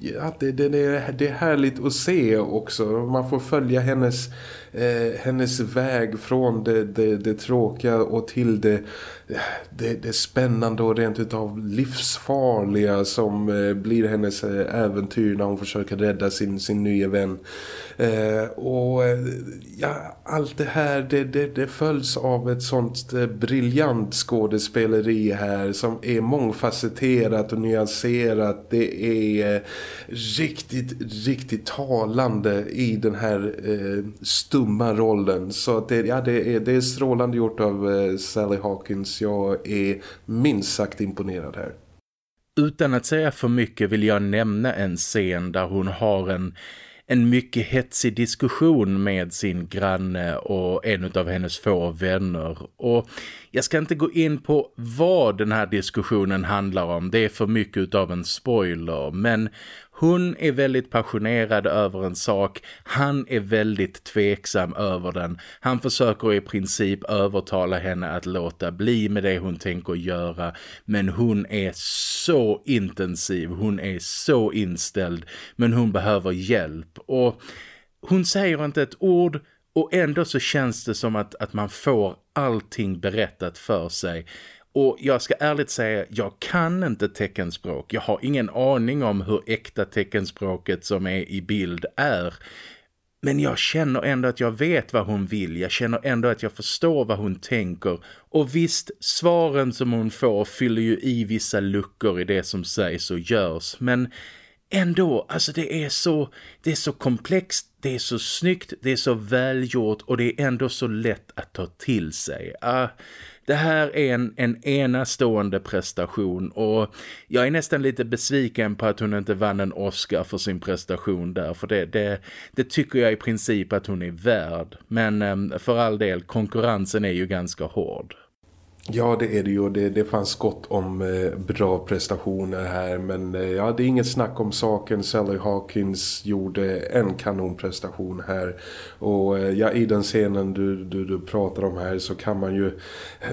S2: ja, det, det, det, det är härligt att se också. Man får följa hennes eh, hennes väg från det, det, det tråkiga och till det, det, det spännande och rent utav livsfarliga som eh, blir hennes eh, äventyr när hon försöker rädda sin, sin nya vän. Eh, och eh, ja, allt det här det, det, det följs av ett sånt eh, briljant skådespeleri här som är mångfacetterat och nyanserat. Det är eh, riktigt, riktigt talande i den här eh, stumma rollen. Så det, ja, det, är, det är strålande gjort av eh, Sally Hawkins. Jag är minst sagt imponerad här.
S1: Utan att säga för mycket vill jag nämna en scen där hon har en en mycket hetsig diskussion med sin granne och en av hennes få vänner. Och jag ska inte gå in på vad den här diskussionen handlar om, det är för mycket av en spoiler. Men hon är väldigt passionerad över en sak. Han är väldigt tveksam över den. Han försöker i princip övertala henne att låta bli med det hon tänker göra. Men hon är så intensiv. Hon är så inställd. Men hon behöver hjälp. Och hon säger inte ett ord och ändå så känns det som att, att man får allting berättat för sig. Och jag ska ärligt säga, jag kan inte teckenspråk. Jag har ingen aning om hur äkta teckenspråket som är i bild är. Men jag känner ändå att jag vet vad hon vill. Jag känner ändå att jag förstår vad hon tänker. Och visst, svaren som hon får fyller ju i vissa luckor i det som sägs och görs. Men ändå, alltså det är så, det är så komplext, det är så snyggt, det är så välgjort och det är ändå så lätt att ta till sig. Uh, det här är en, en enastående prestation och jag är nästan lite besviken på att hon inte vann en Oscar för sin prestation där. För det, det, det tycker jag i princip att hon är värd. Men um, för all del, konkurrensen är ju ganska hård.
S2: Ja, det är det ju. Det, det fanns gott om eh, bra prestationer här. Men eh, ja, det är inget snack om saken. Sally Hawkins gjorde en kanonprestation här. Och eh, ja, i den scenen du, du, du pratar om här så kan man ju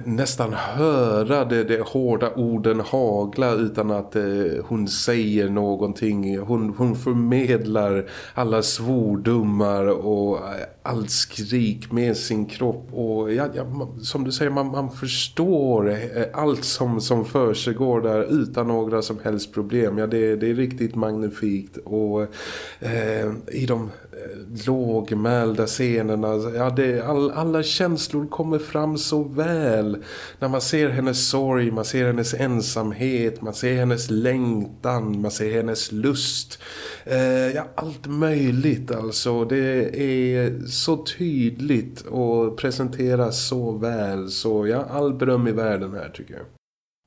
S2: nästan höra det, det hårda orden hagla utan att eh, hon säger någonting. Hon, hon förmedlar alla svordomar och eh, allt skrik med sin kropp. Och ja, ja, som du säger, man, man förstår förstår eh, allt som, som för sig går där utan några som helst problem. Ja, det, det är riktigt magnifikt. Och eh, i de eh, lågmälda scenerna, ja, det, all, alla känslor kommer fram så väl. När man ser hennes sorg, man ser hennes ensamhet, man ser hennes längtan, man ser hennes lust. Eh, ja, allt möjligt alltså. Det är så tydligt och presenteras så väl. Så ja, all beröm i världen här tycker jag.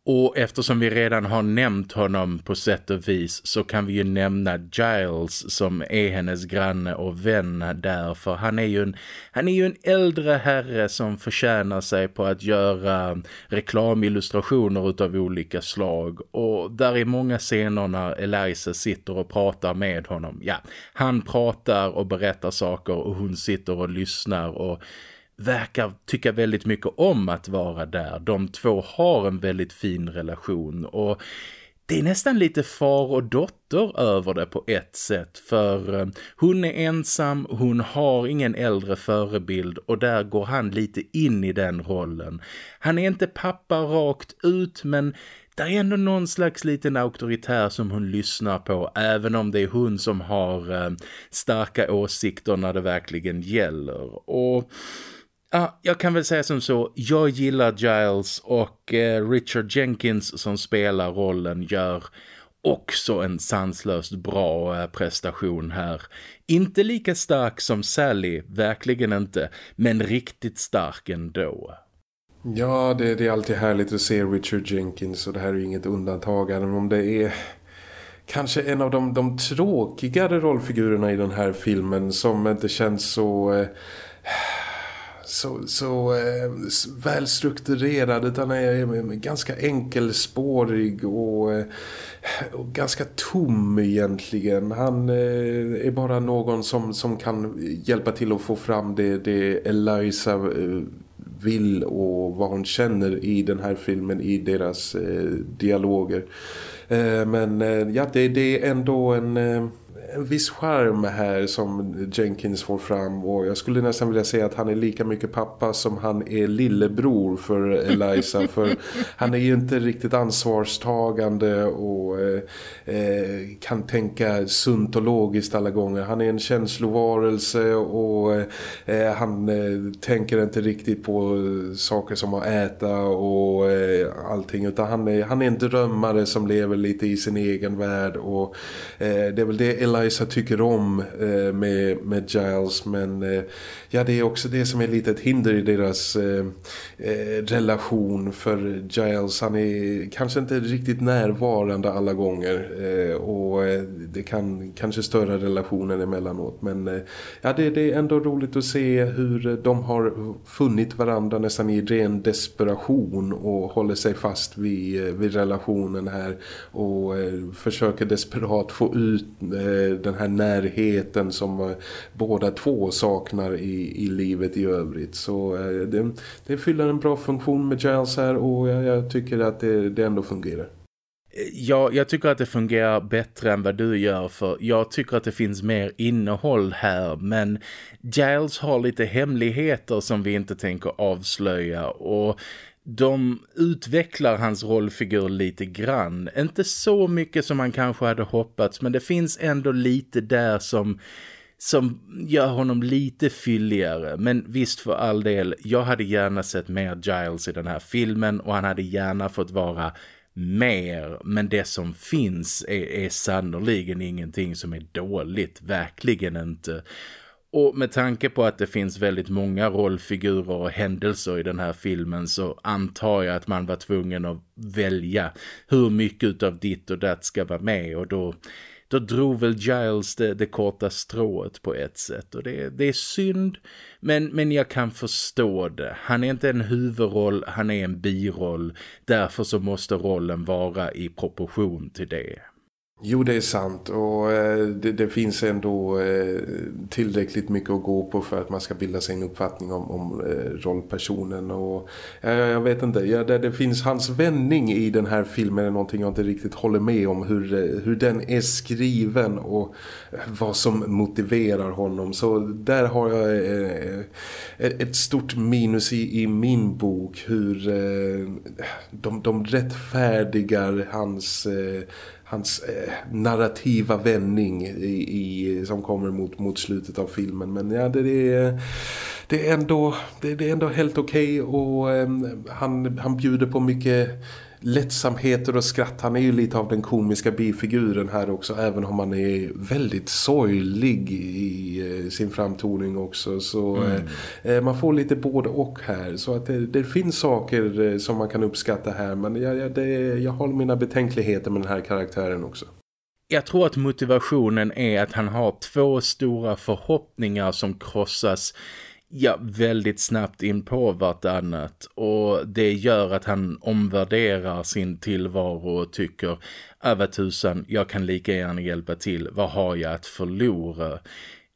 S1: Och eftersom vi redan har nämnt honom på sätt och vis så kan vi ju nämna Giles som är hennes granne och vän där. För han är ju en, han är ju en äldre herre som förtjänar sig på att göra reklamillustrationer utav olika slag. Och där är många scener när Eliza sitter och pratar med honom. Ja, han pratar och berättar saker och hon sitter och lyssnar och verkar tycka väldigt mycket om att vara där. De två har en väldigt fin relation och det är nästan lite far och dotter över det på ett sätt för eh, hon är ensam, hon har ingen äldre förebild och där går han lite in i den rollen. Han är inte pappa rakt ut men det är ändå någon slags liten auktoritär som hon lyssnar på även om det är hon som har eh, starka åsikter när det verkligen gäller och Ja, jag kan väl säga som så, jag gillar Giles och eh, Richard Jenkins som spelar rollen gör också en sanslöst bra eh, prestation här. Inte lika stark som Sally, verkligen inte, men riktigt stark ändå.
S2: Ja, det, det är alltid härligt att se Richard Jenkins och det här är ju inget undantag även om det är kanske en av de, de tråkigare rollfigurerna i den här filmen som inte känns så... Eh så, så eh, välstrukturerad utan är ganska enkelspårig och, eh, och ganska tom egentligen. Han eh, är bara någon som, som kan hjälpa till att få fram det, det Eliza eh, vill och vad hon känner i den här filmen i deras eh, dialoger. Eh, men eh, ja, det, det är ändå en eh, en viss charm här som Jenkins får fram och jag skulle nästan vilja säga att han är lika mycket pappa som han är lillebror för Eliza för han är ju inte riktigt ansvarstagande och eh, eh, kan tänka sunt och logiskt alla gånger. Han är en känslovarelse och eh, han eh, tänker inte riktigt på saker som att äta och eh, allting utan han är, han är en drömmare som lever lite i sin egen värld och eh, det är väl det Eliza Eliza tycker om eh, med, med Giles men eh, ja det är också det som är lite ett hinder i deras eh, eh, relation för Giles han är kanske inte riktigt närvarande alla gånger eh, och eh, det kan kanske störa relationen emellanåt men eh, ja det, det, är ändå roligt att se hur de har funnit varandra nästan i ren desperation och håller sig fast vid, eh, vid relationen här och försöker desperat få ut den här närheten som eh, båda två saknar i, i livet i övrigt. Så eh, det, det fyller en bra funktion med Giles här och jag, jag tycker att det, det ändå fungerar.
S1: Ja, jag tycker att det fungerar bättre än vad du gör för jag tycker att det finns mer innehåll här men Giles har lite hemligheter som vi inte tänker avslöja och de utvecklar hans rollfigur lite grann. Inte så mycket som man kanske hade hoppats men det finns ändå lite där som som gör honom lite fylligare. Men visst för all del, jag hade gärna sett mer Giles i den här filmen och han hade gärna fått vara mer. Men det som finns är, är sannoliken ingenting som är dåligt, verkligen inte. Och med tanke på att det finns väldigt många rollfigurer och händelser i den här filmen så antar jag att man var tvungen att välja hur mycket av ditt och datt ska vara med och då då drog väl Giles det, det korta strået på ett sätt och det, det är synd men, men jag kan förstå det. Han är inte en huvudroll, han är en biroll. Därför så måste rollen vara i proportion till det.
S2: Jo, det är sant. Och eh, det, det, finns ändå eh, tillräckligt mycket att gå på för att man ska bilda sig en uppfattning om, om eh, rollpersonen. Och eh, jag vet inte, ja, det, det, finns hans vändning i den här filmen är någonting jag inte riktigt håller med om. Hur, eh, hur den är skriven och eh, vad som motiverar honom. Så där har jag ett stort minus i, i min bok. Hur de, de rättfärdigar hans hans eh, narrativa vändning i, i, som kommer mot, mot slutet av filmen. Men ja, det, det, är, det, är, ändå, det, det är ändå helt okej okay och eh, han, han bjuder på mycket lättsamheter och skratt. Han är ju lite av den komiska bifiguren här också även om han är väldigt sorglig i eh, sin framtoning också. Så mm. eh, man får lite både och här. Så att det, det finns saker eh, som man kan uppskatta här men jag, jag, det, jag har mina betänkligheter med den här karaktären också.
S1: Jag tror att motivationen är att han har två stora förhoppningar som krossas ja, väldigt snabbt in på vartannat och det gör att han omvärderar sin tillvaro och tycker över tusan, jag kan lika gärna hjälpa till, vad har jag att förlora?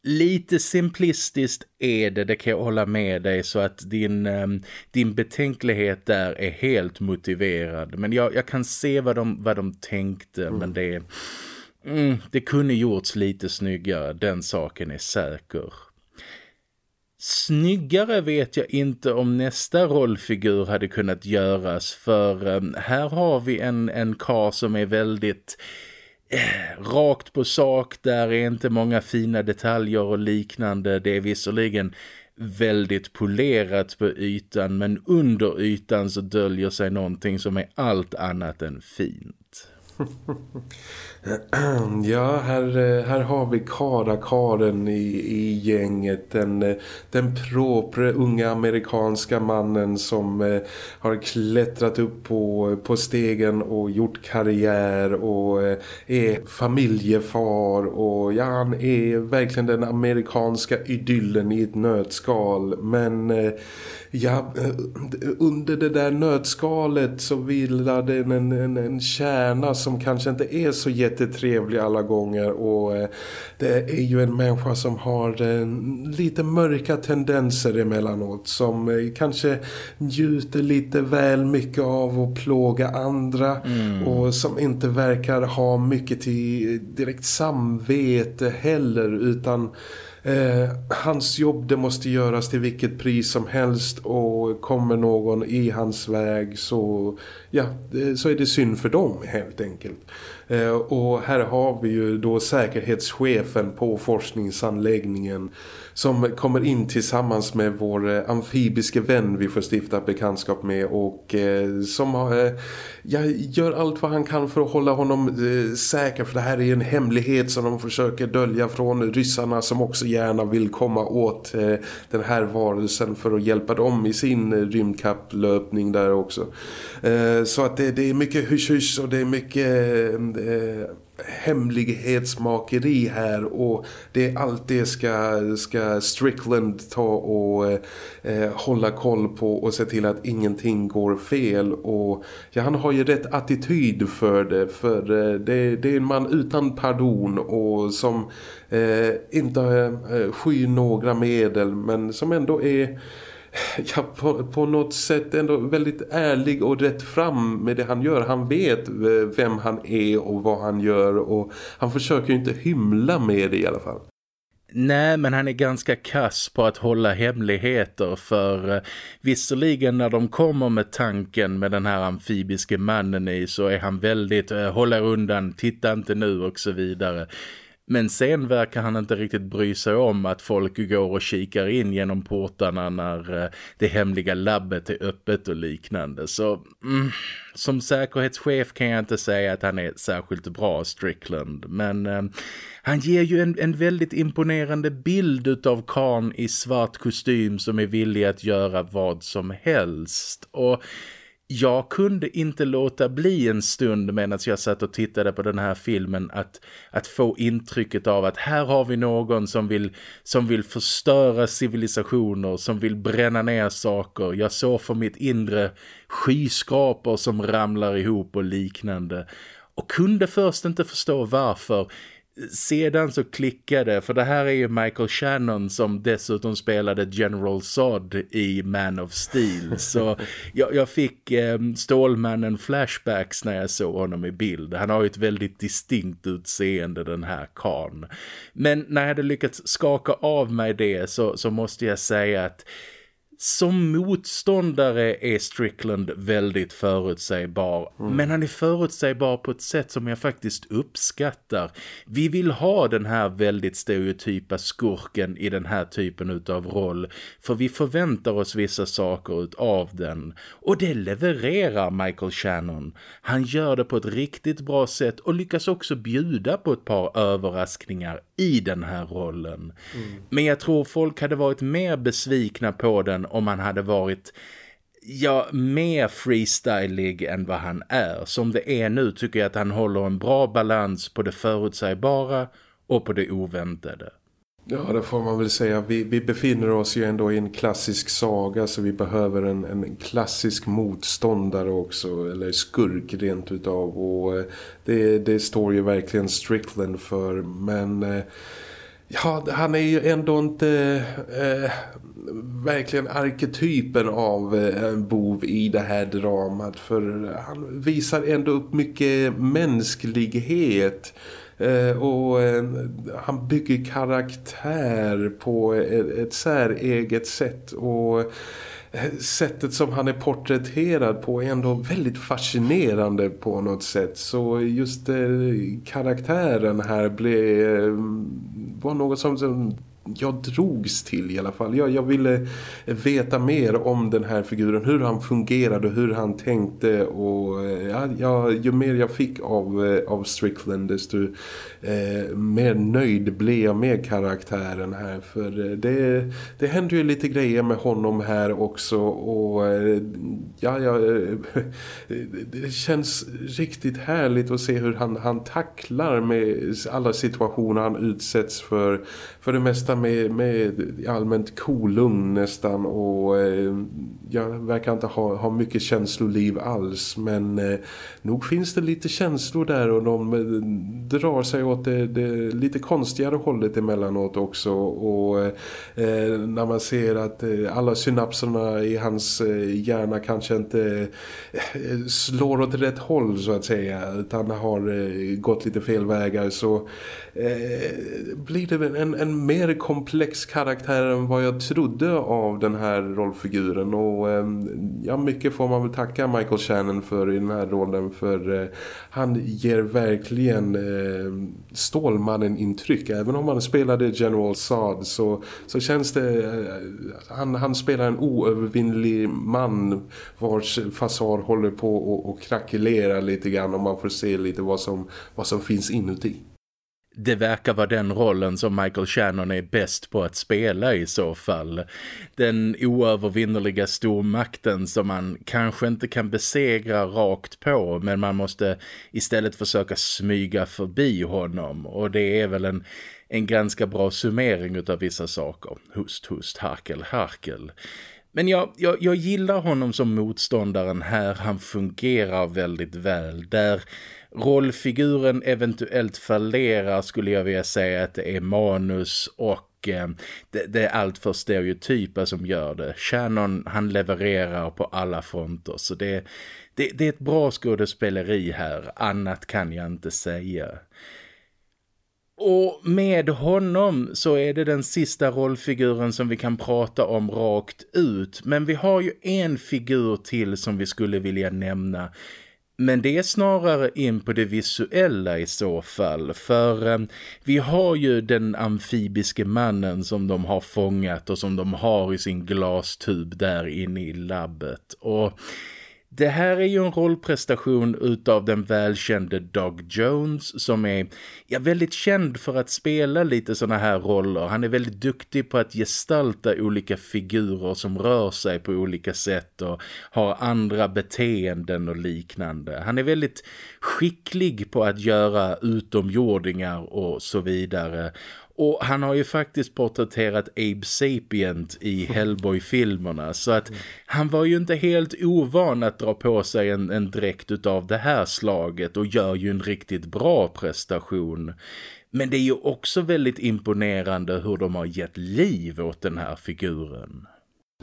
S1: Lite simplistiskt är det, det kan jag hålla med dig så att din, um, din betänklighet där är helt motiverad. Men jag, jag kan se vad de, vad de tänkte mm. men det, mm, det kunde gjorts lite snyggare, den saken är säker. Snyggare vet jag inte om nästa rollfigur hade kunnat göras för um, här har vi en, en kar som är väldigt eh, rakt på sak. Där är inte många fina detaljer och liknande. Det är visserligen väldigt polerat på ytan men under ytan så döljer sig någonting som är allt annat än fint.
S2: Ja, här, eh, här har vi karakaren i, i gänget. Den, eh, den propre unga amerikanska mannen som eh, har klättrat upp på, på stegen och gjort karriär och är familjefar. Och ja, han är verkligen den amerikanska idyllen i ett nötskal. Men... Ja, eh, under det där nötskalet så vilade en, en, en kärna som kanske inte är så jättetrevlig alla gånger och eh, det är ju en människa som har eh, lite mörka tendenser emellanåt som kanske njuter lite väl mycket av att plåga andra mm. och som inte verkar ha mycket till direkt samvete heller utan Eh, hans jobb det måste göras till vilket pris som helst och kommer någon i hans väg så, ja, så är det synd för dem helt enkelt. Eh, och här har vi ju då säkerhetschefen på forskningsanläggningen som kommer in tillsammans med vår eh, amfibiske vän vi får stifta bekantskap med och eh, som eh, ja, gör allt vad han kan för att hålla honom eh, säker för det här är en hemlighet som de försöker dölja från ryssarna som också gärna vill komma åt eh, den här varelsen för att hjälpa dem i sin eh, rymdkapplöpning där också. Eh, så att det, det är mycket hysch och det är mycket eh, hemlighetsmakeri här och det är allt det ska, ska Strickland ta och eh, hålla koll på och se till att ingenting går fel. Och ja, han har ju rätt attityd för det för eh, det, det, är en man utan pardon och som eh, inte eh, skyr några medel men som ändå är ja, på, på något sätt ändå väldigt ärlig och rätt fram med det han gör. Han vet eh, vem han är och vad han gör och han försöker inte hymla med det i alla fall.
S1: Nej, men han är ganska kass på att hålla hemligheter för eh, visserligen när de kommer med tanken med den här amfibiske mannen i så är han väldigt eh, håller undan, titta inte nu och så vidare. Men sen verkar han inte riktigt bry sig om att folk går och kikar in genom portarna när eh, det hemliga labbet är öppet och liknande. Så mm, som säkerhetschef kan jag inte säga att han är särskilt bra Strickland. Men eh, han ger ju en, en väldigt imponerande bild av Khan i svart kostym som är villig att göra vad som helst. Och jag kunde inte låta bli en stund medan jag satt och tittade på den här filmen att, att få intrycket av att här har vi någon som vill, som vill förstöra civilisationer, som vill bränna ner saker. Jag såg för mitt inre skyskrapor som ramlar ihop och liknande och kunde först inte förstå varför sedan så klickade, för det här är ju Michael Shannon som dessutom spelade General Zod i Man of Steel. Så jag, jag fick eh, Stålmannen flashbacks när jag såg honom i bild. Han har ju ett väldigt distinkt utseende den här karn. Men när jag hade lyckats skaka av mig det så, så måste jag säga att som motståndare är Strickland väldigt förutsägbar. Mm. Men han är förutsägbar på ett sätt som jag faktiskt uppskattar. Vi vill ha den här väldigt stereotypa skurken i den här typen av roll. För vi förväntar oss vissa saker av den. Och det levererar Michael Shannon. Han gör det på ett riktigt bra sätt och lyckas också bjuda på ett par överraskningar i den här rollen. Mm. Men jag tror folk hade varit mer besvikna på den om han hade varit ja, mer freestylig än vad han är. Som det är nu tycker jag att han håller en bra balans på det förutsägbara och på det oväntade.
S2: Ja, det får man väl säga. Vi, vi befinner oss ju ändå i en klassisk saga så vi behöver en, en klassisk motståndare också, eller skurk rent utav. Och eh, det, det står ju verkligen Strickland för, men... Eh, ja, han är ju ändå inte eh, verkligen arketypen av eh, en bov i det här dramat. För han visar ändå upp mycket mänsklighet. Eh, och eh, han bygger karaktär på ett, säreget sätt och sättet som han är porträtterad på är ändå väldigt fascinerande på något sätt. Så just eh, karaktären här blev, var något som, som jag drogs till i alla fall. Jag, jag ville veta mer om den här figuren, hur han fungerade, hur han tänkte och eh, ja, ja, ju mer jag fick av, eh, av Strickland desto eh, mer nöjd blev jag med karaktären här. För eh, det, det händer ju lite grejer med honom här också och ja, ja det känns riktigt härligt att se hur han, han tacklar med alla situationer han utsätts för. För det mesta med, med allmänt kolugn nästan och eh, jag verkar inte ha, ha mycket känsloliv alls men eh, nog finns det lite känslor där och de eh, drar sig åt det, det lite konstigare hållet emellanåt också och eh, när man ser att eh, alla synapserna i hans eh, hjärna kanske inte eh, slår åt rätt håll så att säga utan har eh, gått lite fel vägar så eh, blir det en, en mer komplex karaktär än vad jag trodde av den här rollfiguren. Och ehm, ja, mycket får man väl tacka Michael Shannon för i den här rollen. För eh, han ger verkligen ehm, Stålmannen intryck. Även om han spelade General Saad så, så känns det... Eh, han, han spelar en oövervinnlig man vars fasad håller på att krackelera lite grann. Och man får se lite vad som, vad som finns inuti
S1: det verkar vara den rollen som Michael Shannon är bäst på att spela i så fall. Den oövervinnerliga stormakten som man kanske inte kan besegra rakt på men man måste istället försöka smyga förbi honom och det är väl en, en ganska bra summering av vissa saker. Hust, hust, harkel, harkel. Men jag, jag, jag gillar honom som motståndaren här. Han fungerar väldigt väl. Där rollfiguren eventuellt fallerar skulle jag vilja säga att det är manus och eh, det, det, är allt för stereotyper som gör det. Shannon han levererar på alla fronter så det, det, det är ett bra skådespeleri här, annat kan jag inte säga. Och med honom så är det den sista rollfiguren som vi kan prata om rakt ut. Men vi har ju en figur till som vi skulle vilja nämna. Men det är snarare in på det visuella i så fall. För eh, vi har ju den amfibiske mannen som de har fångat och som de har i sin glastub där inne i labbet. Och det här är ju en rollprestation utav den välkände Doug Jones som är ja, väldigt känd för att spela lite såna här roller. Han är väldigt duktig på att gestalta olika figurer som rör sig på olika sätt och har andra beteenden och liknande. Han är väldigt skicklig på att göra utomjordingar och så vidare. Och han har ju faktiskt porträtterat Abe Sapient i Hellboy-filmerna så att han var ju inte helt ovan att dra på sig en, en dräkt utav det här slaget och gör ju en riktigt bra prestation. Men det är ju också väldigt imponerande hur de har gett liv åt den här figuren.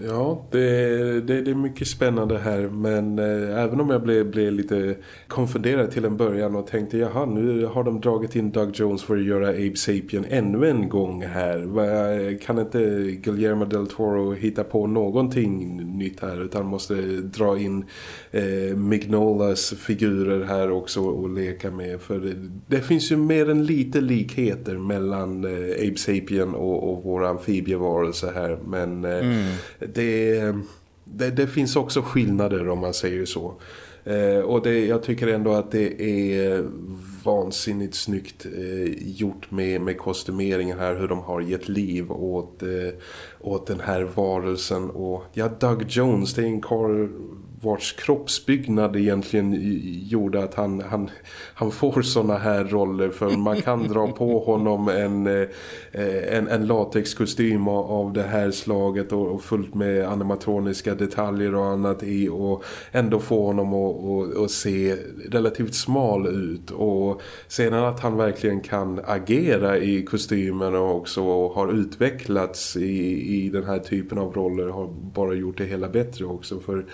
S2: Ja, det, det, det, är mycket spännande här men eh, även om jag blev, blev lite konfunderad till en början och tänkte jaha nu har de dragit in Doug Jones för att göra Abe Sapien ännu en gång här. Kan inte Guillermo del Toro hitta på någonting nytt här utan måste dra in eh, Mignolas figurer här också och leka med för det, det finns ju mer än lite likheter mellan eh, Abe Sapien och, och vår amfibievarelse här men eh, mm det, det, det, finns också skillnader om man säger så. Eh, och det, jag tycker ändå att det är vansinnigt snyggt eh, gjort med, med kostymeringen här. Hur de har gett liv åt, eh, åt den här varelsen. Och ja, Doug Jones, det är en karl vars kroppsbyggnad egentligen gjorde att han, han, han får såna här roller för man kan dra på honom en, eh, eh, en, en latexkostym av det här slaget och, och fullt med animatroniska detaljer och annat i och ändå få honom att, att, se relativt smal ut. Och sedan att han verkligen kan agera i kostymen och också har utvecklats i, i den här typen av roller har bara gjort det hela bättre också. För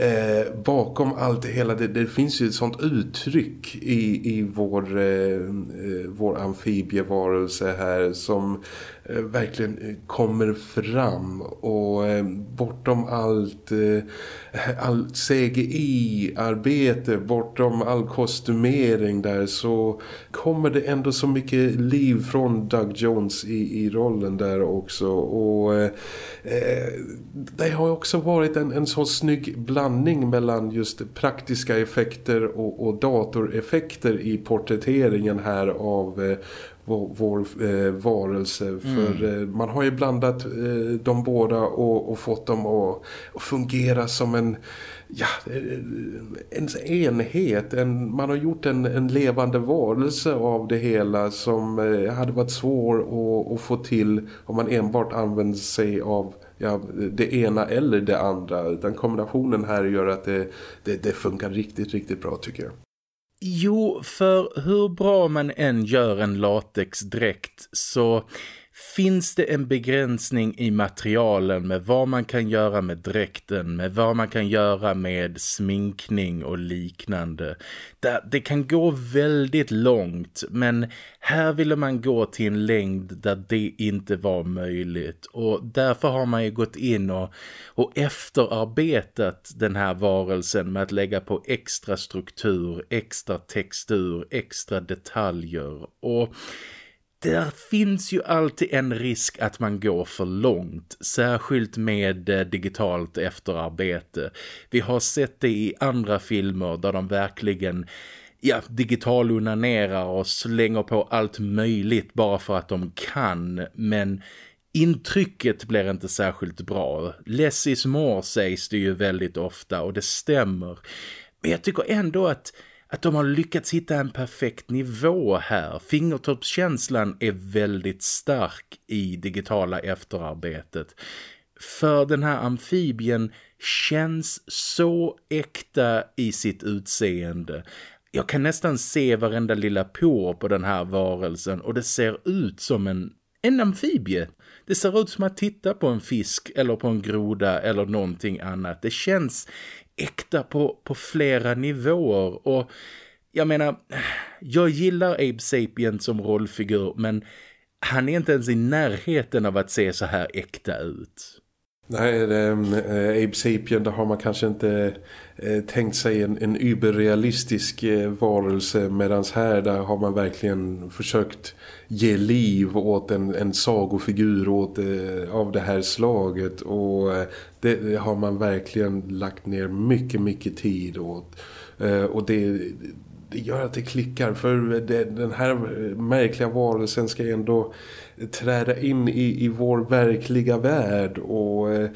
S2: eh, bakom allt det hela, det, det, finns ju ett sånt uttryck i, i vår, eh, eh vår amfibievarelse här som Eh, Eh, verkligen eh, kommer fram och eh, bortom allt eh, allt CGI-arbete, bortom all kostymering där så kommer det ändå så mycket liv från Doug Jones i, i rollen där också. Och eh, det har också varit en, en så snygg blandning mellan just praktiska effekter och, och datoreffekter i porträtteringen här av eh, vår, vår eh, varelse. Mm. För eh, man har ju blandat eh, de båda och, och fått dem att, att, fungera som en ja, eh, en enhet. En, man har gjort en, en levande varelse av det hela som eh, hade varit svår att, att få till om man enbart använder sig av ja, det ena eller det andra. Utan kombinationen här gör att det, det, det funkar riktigt, riktigt bra tycker jag.
S1: Jo, för hur bra man än gör en latexdräkt så finns det en begränsning i materialen med vad man kan göra med dräkten, med vad man kan göra med sminkning och liknande. Det kan gå väldigt långt men här ville man gå till en längd där det inte var möjligt och därför har man ju gått in och, och efterarbetat den här varelsen med att lägga på extra struktur, extra textur, extra detaljer och där finns ju alltid en risk att man går för långt, särskilt med eh, digitalt efterarbete. Vi har sett det i andra filmer där de verkligen ja, digitalunanerar och slänger på allt möjligt bara för att de kan, men intrycket blir inte särskilt bra. Less is more sägs det ju väldigt ofta och det stämmer. Men jag tycker ändå att att de har lyckats hitta en perfekt nivå här. Fingertoppskänslan är väldigt stark i digitala efterarbetet. För den här amfibien känns så äkta i sitt utseende. Jag kan nästan se varenda lilla på på den här varelsen och det ser ut som en, en amfibie. Det ser ut som att titta på en fisk eller på en groda eller någonting annat. Det känns äkta på, på flera nivåer och jag menar, jag gillar Abe Sapien som rollfigur men han är inte ens i närheten av att se så här äkta ut.
S2: Nej, det, äh, Abe Sapien, där har man kanske inte äh, tänkt sig en, en überrealistisk äh, varelse medan här där har man verkligen försökt ge liv åt en, en sagofigur åt, äh, av det här slaget och det, det, har man verkligen lagt ner mycket, mycket tid åt. och det, det gör att det klickar för det, den här märkliga varelsen ska ändå träda in i, i vår verkliga värld och eh,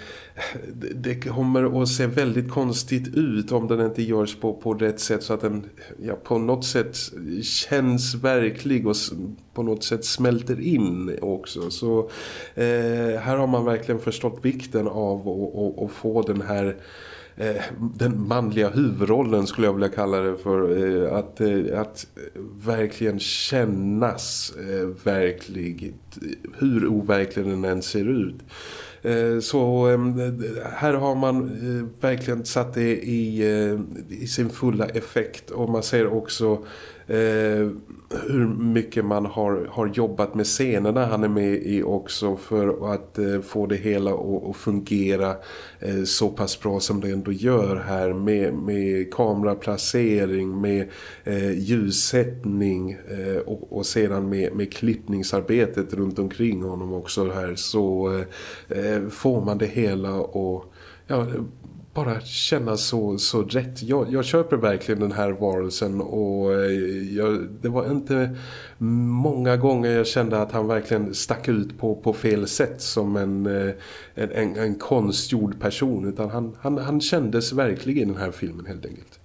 S2: det kommer att se väldigt konstigt ut om den inte görs på, på rätt sätt så att den ja, på något sätt känns verklig och på något sätt smälter in också. Så eh, här har man verkligen förstått vikten av att få den här Eh, den manliga huvudrollen skulle jag vilja kalla det för eh, att, eh, att verkligen kännas verklig hur overklig den än ser ut. Så här har man verkligen satt det i, i sin fulla effekt. Och man ser också eh, hur mycket man har, har jobbat med scenerna han är med i också för att eh, få det hela att fungera eh, så pass bra som det ändå gör här med, med kameraplacering, med eh, ljussättning eh, och, och sedan med, med klippningsarbetet runt omkring honom också här så eh, eh får man det hela och ja, bara känna så, så rätt. Jag, jag köper verkligen den här varelsen och eh, jag, det var inte många gånger jag kände att han verkligen stack ut på, på fel sätt som en, eh, en, en, en konstgjord person utan han, han, han kändes verkligen i den här filmen helt enkelt.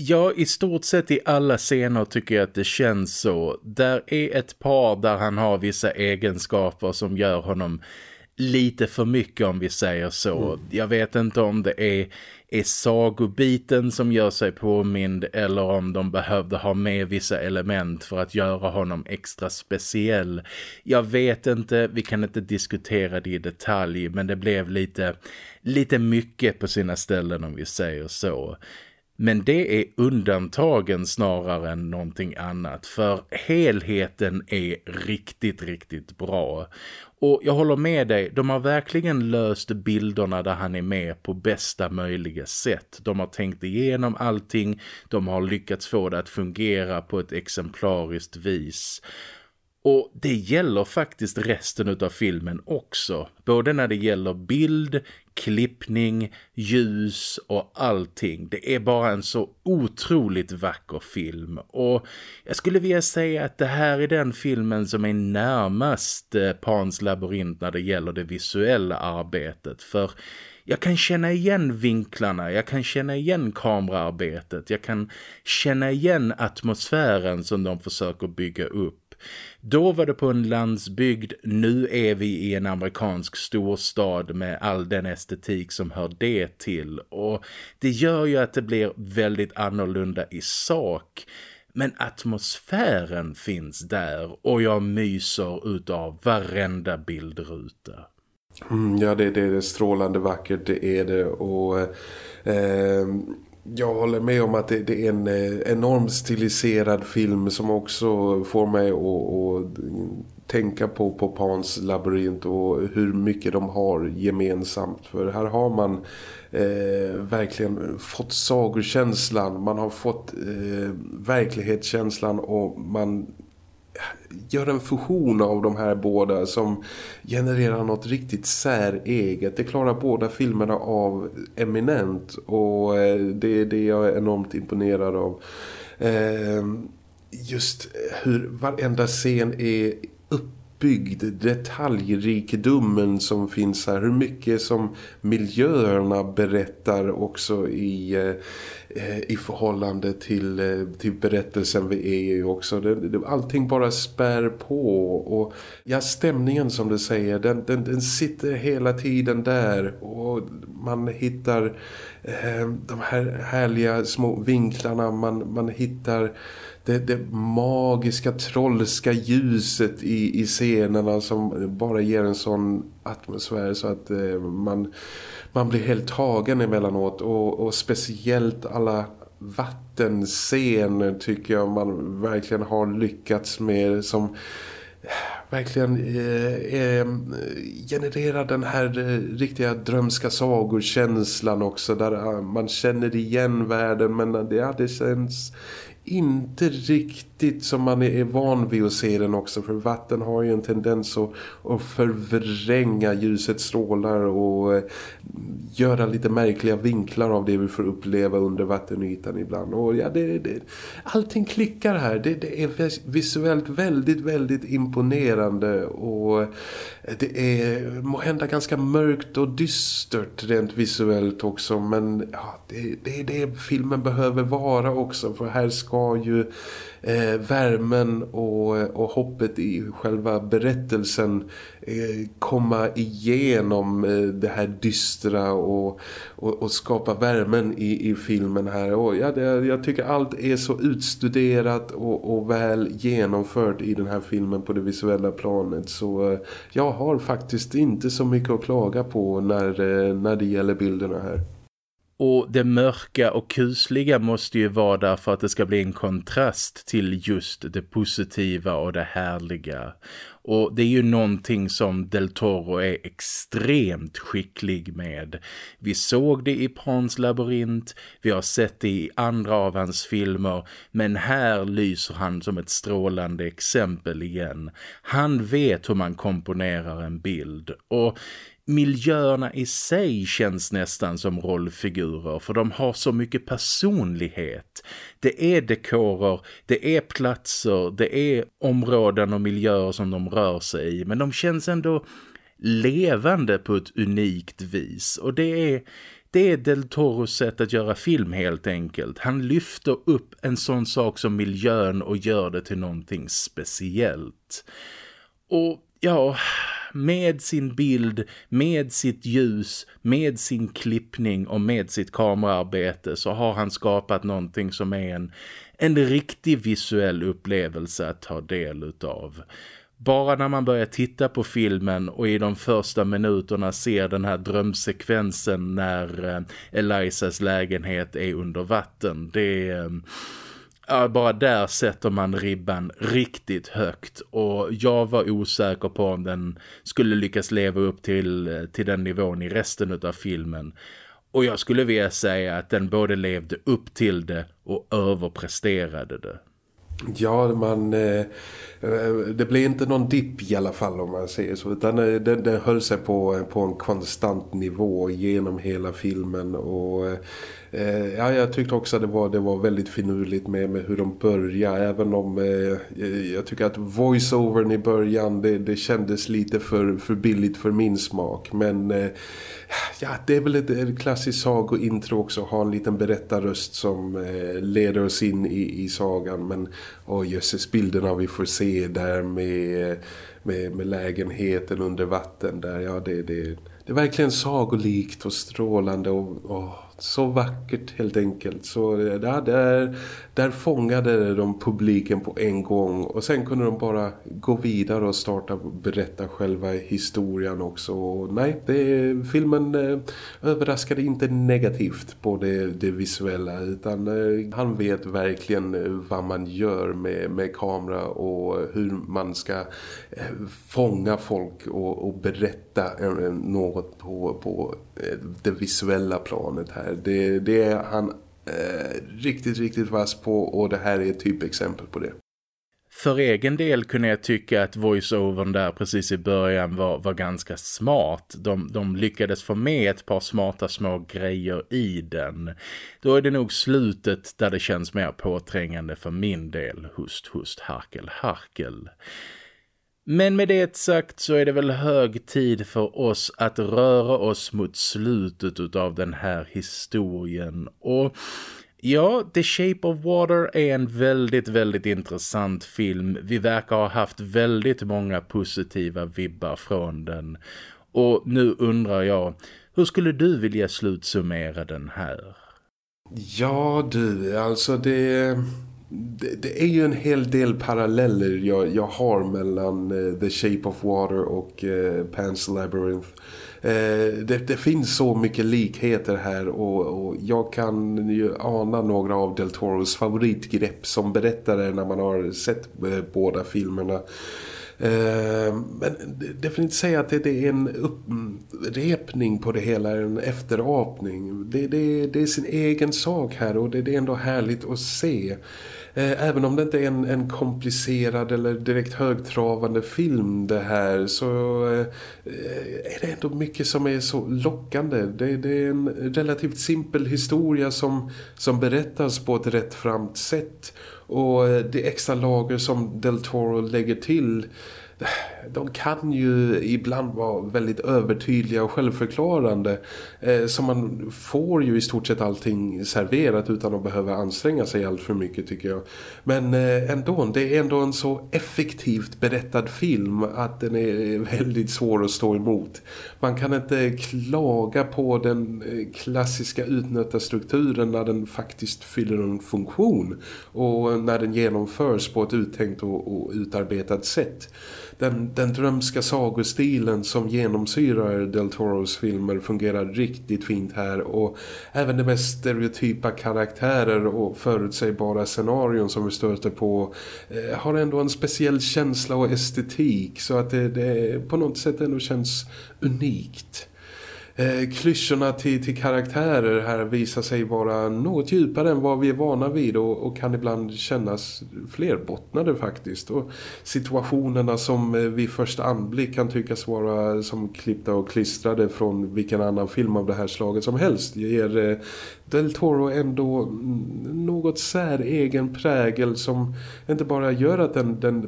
S1: Ja, i stort sett i alla scener tycker jag att det känns så. Där är ett par där han har vissa egenskaper som gör honom lite för mycket om vi säger så. Mm. Jag vet inte om det är, är sagobiten som gör sig påmind eller om de behövde ha med vissa element för att göra honom extra speciell. Jag vet inte, vi kan inte diskutera det i detalj men det blev lite, lite mycket på sina ställen om vi säger så. Men det är undantagen snarare än någonting annat för helheten är riktigt, riktigt bra. Och jag håller med dig, de har verkligen löst bilderna där han är med på bästa möjliga sätt. De har tänkt igenom allting, de har lyckats få det att fungera på ett exemplariskt vis. Och det gäller faktiskt resten av filmen också. Både när det gäller bild, klippning, ljus och allting. Det är bara en så otroligt vacker film. Och jag skulle vilja säga att det här är den filmen som är närmast eh, Pans labyrint när det gäller det visuella arbetet. För jag kan känna igen vinklarna, jag kan känna igen kameraarbetet, jag kan känna igen atmosfären som de försöker bygga upp. Då var det på en landsbygd, nu är vi i en amerikansk storstad med all den estetik som hör det till. Och det gör ju att det blir väldigt annorlunda i sak. Men atmosfären finns där och jag myser utav varenda bildruta.
S2: Mm, ja, det, det är strålande vackert, det är det. Och eh, jag håller med om att det, det är en eh, enormt stiliserad film som också får mig att, att tänka på, på Pans labyrint och hur mycket de har gemensamt. För här har man eh, verkligen fått sagokänslan, man har fått eh, verklighetskänslan och man gör en fusion av de här båda som genererar något riktigt säreget. Det klarar båda filmerna av eminent och eh, det är det jag är enormt imponerad av. Eh, just eh, hur varenda scen är uppbyggd, detaljrikedomen som finns här, hur mycket som miljöerna berättar också i Eh, Eh, i förhållande till, eh, till berättelsen vi är i också. Det, det, allting bara spär på och ja, stämningen som du säger, den, den, den sitter hela tiden där och man hittar eh, de här härliga små vinklarna, man, man hittar det, det magiska trollska ljuset i, i scenerna som bara ger en sån atmosfär så att eh, man man blir helt tagen emellanåt. Och, och speciellt alla vattenscener tycker jag man verkligen har lyckats med som eh, verkligen eh, eh, genererar den här eh, riktiga drömska sagokänslan också där eh, man känner igen världen men det, ja, det känns inte riktigt som man är van vid att se den också för vatten har ju en tendens att, att förvränga ljusets strålar och göra lite märkliga vinklar av det vi får uppleva under vattenytan ibland. Och ja, det, det, allting klickar här. Det, det är visuellt väldigt, väldigt imponerande. Och det är måhända ganska mörkt och dystert rent visuellt också. Men ja, det, det är det filmen behöver vara också. För här ska ju eh, värmen och, och hoppet i själva berättelsen eh, komma igenom eh, det här dystra och, och, och, skapa värmen i, i filmen här. Och ja, det, jag tycker allt är så utstuderat och, och väl genomfört i den här filmen på det visuella planet. Så eh, jag har faktiskt inte så mycket att klaga på när, eh, när det gäller bilderna här.
S1: Och det mörka och kusliga måste ju vara där för att det ska bli en kontrast till just det positiva och det härliga. Och det är ju någonting som Del Toro är extremt skicklig med. Vi såg det i Pans labyrint, vi har sett det i andra av hans filmer, men här lyser han som ett strålande exempel igen. Han vet hur man komponerar en bild och miljöerna i sig känns nästan som rollfigurer för de har så mycket personlighet. Det är dekorer, det är platser, det är områden och miljöer som de rör sig i men de känns ändå levande på ett unikt vis och det är det är Del Toros sätt att göra film helt enkelt. Han lyfter upp en sån sak som miljön och gör det till någonting speciellt. Och ja, med sin bild, med sitt ljus, med sin klippning och med sitt kameraarbete så har han skapat någonting som är en, en riktig visuell upplevelse att ta del utav. Bara när man börjar titta på filmen och i de första minuterna ser den här drömsekvensen när eh, Elisas lägenhet är under vatten. Det är... Ja, bara där sätter man ribban riktigt högt och jag var osäker på om den skulle lyckas leva upp till, till den nivån i resten av filmen. Och jag skulle vilja säga att den både levde upp till det och överpresterade det.
S2: Ja, man, eh, det blev inte någon dipp i alla fall om man säger så. Utan den det, det höll sig på, på en konstant nivå genom hela filmen och... Eh, Eh, ja, jag tyckte också att det var, det var väldigt finurligt med, med hur de börjar. Även om eh, jag tycker att voiceovern i början det, det kändes lite för, för billigt för min smak. Men eh, ja, det är väl ett, ett klassiskt sagointro också. Ha en liten berättarröst som eh, leder oss in i, i sagan. Men oh, jösses bilderna vi får se där med, med, med lägenheten under vatten där. Ja, det, det, det är verkligen sagolikt och strålande och... Oh, så vackert helt enkelt. Så ja, där, där fångade de publiken på en gång. Och sen kunde de bara gå vidare och starta berätta själva historien också. Och nej, det, filmen eh, överraskade inte negativt på det, det visuella. Utan eh, han vet verkligen eh, vad man gör med, med kamera och hur man ska eh, fånga folk och, och berätta eh, något på, på Eh, det visuella planet här. Det, det är han eh, riktigt, riktigt vass på och det här är ett typexempel på det.
S1: För egen del kunde jag tycka att voiceovern där precis i början var, var ganska smart. De, de lyckades få med ett par smarta små grejer i den. Då är det nog slutet där det känns mer påträngande för min del. Hust, hust, harkel, harkel. Men med det sagt så är det väl hög tid för oss att röra oss mot slutet av den här historien. Och ja, The Shape of Water är en väldigt, väldigt intressant film. Vi verkar ha haft väldigt många positiva vibbar från den. Och nu undrar jag, hur skulle du vilja slutsummera den här?
S2: Ja du, alltså det det, det, är ju en hel del paralleller jag, jag har mellan uh, The Shape of Water och uh, Pan's Labyrinth. Uh, det, det, finns så mycket likheter här och, och, jag kan ju ana några av Del Toros favoritgrepp som berättare när man har sett båda filmerna. Men det får inte säga att det är en upprepning på det hela, en efterapning. Det, det, det är sin egen sak här och det, det är ändå härligt att se. Eh, även om det inte är en, en komplicerad eller direkt högtravande film det här så eh, är det ändå mycket som är så lockande. Det, det är en relativt simpel historia som, som berättas på ett rättframt sätt och eh, det extra lager som Del Toro lägger till de kan ju ibland vara väldigt övertydliga och självförklarande eh, så man får ju i stort sett allting serverat utan att behöva anstränga sig allt för mycket tycker jag. Men eh, ändå, det är ändå en så effektivt berättad film att den är väldigt svår att stå emot. Man kan inte klaga på den eh, klassiska utnötta strukturen när den faktiskt fyller en funktion och när den genomförs på ett uttänkt och, och utarbetat sätt den, den drömska sagostilen som genomsyrar Del Toros filmer fungerar riktigt fint här. Och även de mest stereotypa karaktärer och förutsägbara scenarion som vi stöter på eh, har ändå en speciell känsla och estetik. Så att det, det på något sätt ändå känns unikt eh, klyschorna till, till karaktärer här visar sig vara något djupare än vad vi är vana vid och, och kan ibland kännas flerbottnade faktiskt. Och situationerna som eh, vid första anblick kan tyckas vara som klippta och klistrade från vilken annan film av det här slaget som helst ger eh, Del Toro ändå något säregen prägel som inte bara gör att den, den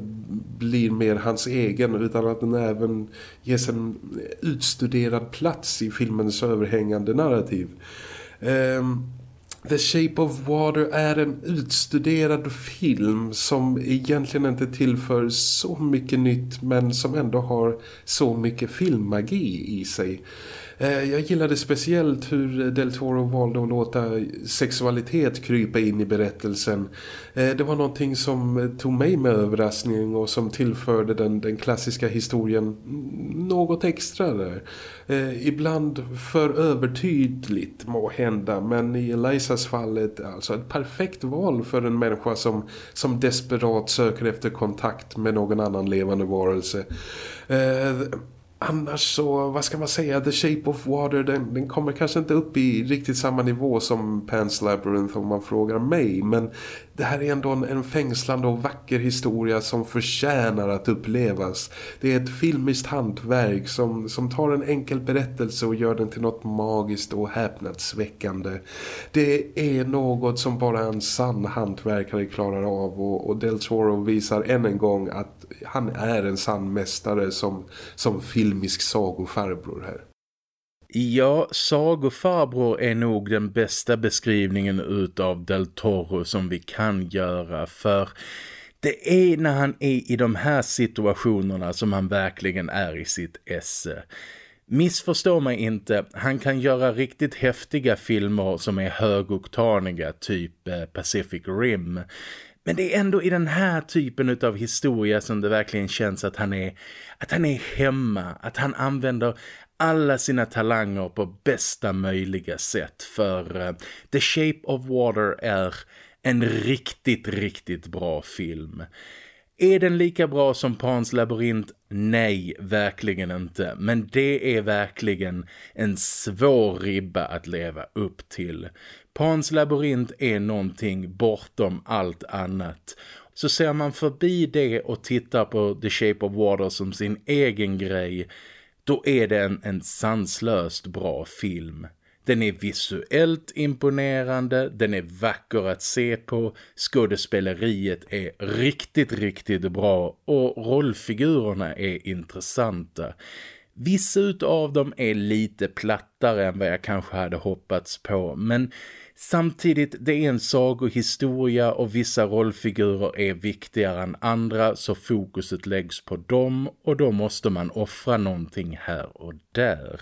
S2: blir mer hans egen utan att den även ges en utstuderad plats i filmens överhängande narrativ. Um, The Shape of Water är en utstuderad film som egentligen inte tillför så mycket nytt men som ändå har så mycket filmmagi i sig. Eh, jag gillade speciellt hur Del Toro valde att låta sexualitet krypa in i berättelsen. Eh, det var någonting som tog mig med överraskning och som tillförde den, den klassiska historien något extra där. Eh, ibland för övertydligt må hända men i Elisas fallet alltså ett perfekt val för en människa som, som desperat söker efter kontakt med någon annan levande varelse. Annars så, vad ska man säga, The Shape of Water den, den, kommer kanske inte upp i riktigt samma nivå som Pan's Labyrinth om man frågar mig men det här är ändå en, en fängslande och vacker historia som förtjänar att upplevas. Det är ett filmiskt hantverk som, som tar en enkel berättelse och gör den till något magiskt och häpnadsväckande. Det är något som bara en sann hantverkare klarar av och, och Del Toro visar än en gång att han är en sann mästare som, som filmisk sagofarbror här.
S1: Ja, sagofarbror är nog den bästa beskrivningen utav Del Toro som vi kan göra för det är när han är i de här situationerna som han verkligen är i sitt esse. Missförstå mig inte, han kan göra riktigt häftiga filmer som är högoktaniga, typ eh, Pacific Rim. Men det är ändå i den här typen av historia som det verkligen känns att han är, att han är hemma, att han använder alla sina talanger på bästa möjliga sätt för uh, The Shape of Water är en riktigt, riktigt bra film. Är den lika bra som Pans labyrint? Nej, verkligen inte. Men det är verkligen en svår ribba att leva upp till. Pans labyrint är någonting bortom allt annat. Så ser man förbi det och tittar på The Shape of Water som sin egen grej då är det en, en sanslöst bra film. Den är visuellt imponerande, den är vacker att se på, skådespeleriet är riktigt, riktigt bra och rollfigurerna är intressanta. Vissa av dem är lite plattare än vad jag kanske hade hoppats på, men Samtidigt, det är en sagohistoria och vissa rollfigurer är viktigare än andra så fokuset läggs på dem och då måste man offra någonting här och där.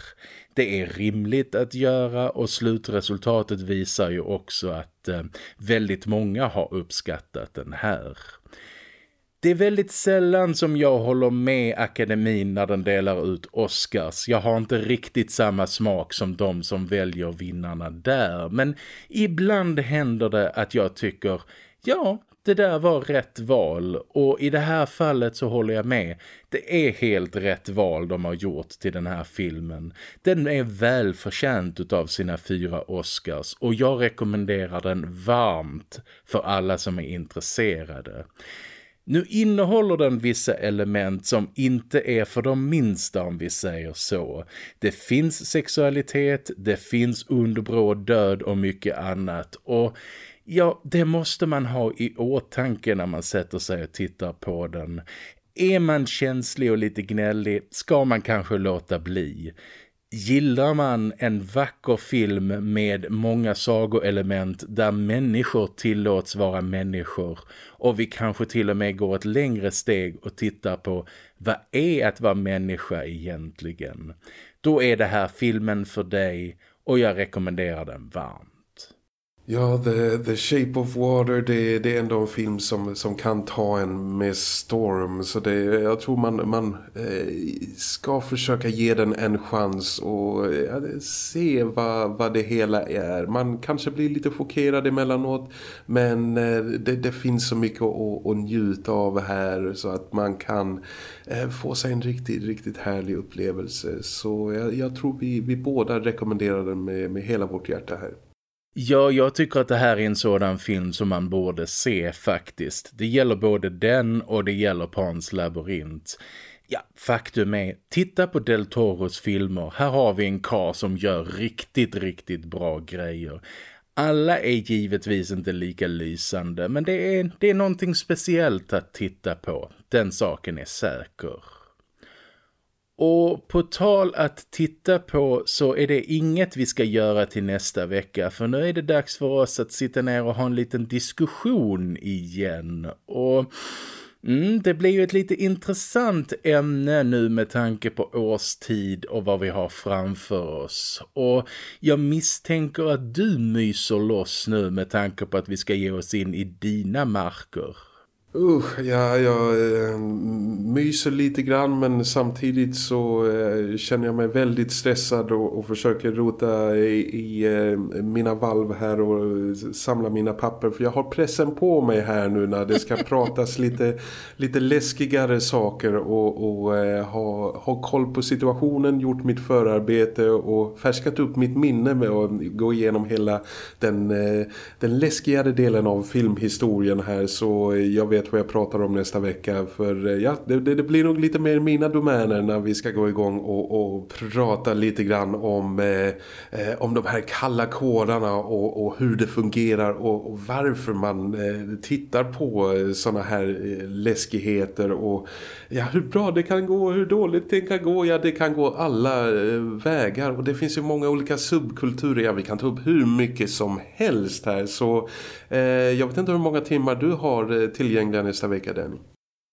S1: Det är rimligt att göra och slutresultatet visar ju också att eh, väldigt många har uppskattat den här. Det är väldigt sällan som jag håller med akademin när den delar ut Oscars. Jag har inte riktigt samma smak som de som väljer vinnarna där. Men ibland händer det att jag tycker, ja, det där var rätt val och i det här fallet så håller jag med. Det är helt rätt val de har gjort till den här filmen. Den är väl förtjänt av sina fyra Oscars och jag rekommenderar den varmt för alla som är intresserade. Nu innehåller den vissa element som inte är för de minsta om vi säger så. Det finns sexualitet, det finns underbråd död och mycket annat och ja, det måste man ha i åtanke när man sätter sig och tittar på den. Är man känslig och lite gnällig ska man kanske låta bli. Gillar man en vacker film med många sagoelement där människor tillåts vara människor och vi kanske till och med går ett längre steg och tittar på vad är att vara människa egentligen? Då är det här filmen för dig och jag rekommenderar den varmt.
S2: Ja, The, The Shape of Water det, det är ändå en film som, som kan ta en med storm. Så det, jag tror man, man eh, ska försöka ge den en chans och eh, se vad, vad det hela är. Man kanske blir lite chockerad emellanåt men eh, det, det finns så mycket att, att njuta av här så att man kan eh, få sig en riktigt, riktigt härlig upplevelse. Så jag, jag tror vi, vi båda rekommenderar den med, med hela vårt hjärta här.
S1: Ja, jag tycker att det här är en sådan film som man borde se faktiskt. Det gäller både den och det gäller Pans labyrint. Ja, faktum är, titta på Del Toros filmer. Här har vi en kar som gör riktigt, riktigt bra grejer. Alla är givetvis inte lika lysande, men det är, det är någonting speciellt att titta på. Den saken är säker. Och på tal att titta på så är det inget vi ska göra till nästa vecka för nu är det dags för oss att sitta ner och ha en liten diskussion igen. Och mm, det blir ju ett lite intressant ämne nu med tanke på årstid och vad vi har framför oss. Och jag misstänker att du myser loss nu med tanke på att vi ska ge oss in i dina marker.
S2: Uh, ja, jag äh, myser lite grann men samtidigt så äh, känner jag mig väldigt stressad och, och försöker rota i, i äh, mina valv här och samla mina papper. För jag har pressen på mig här nu när det ska pratas lite, lite läskigare saker och, och ha, ha koll på situationen, gjort mitt förarbete och färskat upp mitt minne med att gå igenom hela den, den läskigare delen av filmhistorien här. Så jag vet vad jag pratar om nästa vecka. För eh, ja, det, det, blir nog lite mer mina domäner när vi ska gå igång och, och prata lite grann om, eh, eh om de här kalla kårarna och, och hur det fungerar och, och varför man eh, tittar på eh, sådana här läskigheter och ja, hur bra det kan gå, hur dåligt det kan gå. Ja, det kan gå alla eh, vägar och det finns ju många olika subkulturer. Ja, vi kan ta upp hur mycket som helst här så eh, jag vet inte hur många timmar du har eh, tillgängliga nästa vecka, Danny.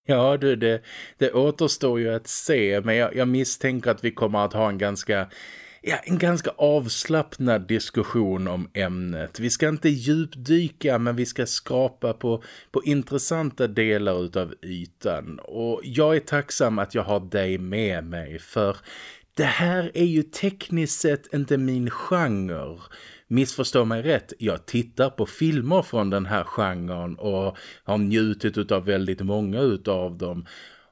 S1: Ja, du, det, det återstår ju att se. Men jag, jag misstänker att vi kommer att ha en ganska ja, en ganska avslappnad diskussion om ämnet. Vi ska inte djupdyka men vi ska skrapa på, på intressanta delar av ytan. Och jag är tacksam att jag har dig med mig för det här är ju tekniskt sett inte min genre. Missförstå mig rätt, jag tittar på filmer från den här genren och har njutit av väldigt många utav dem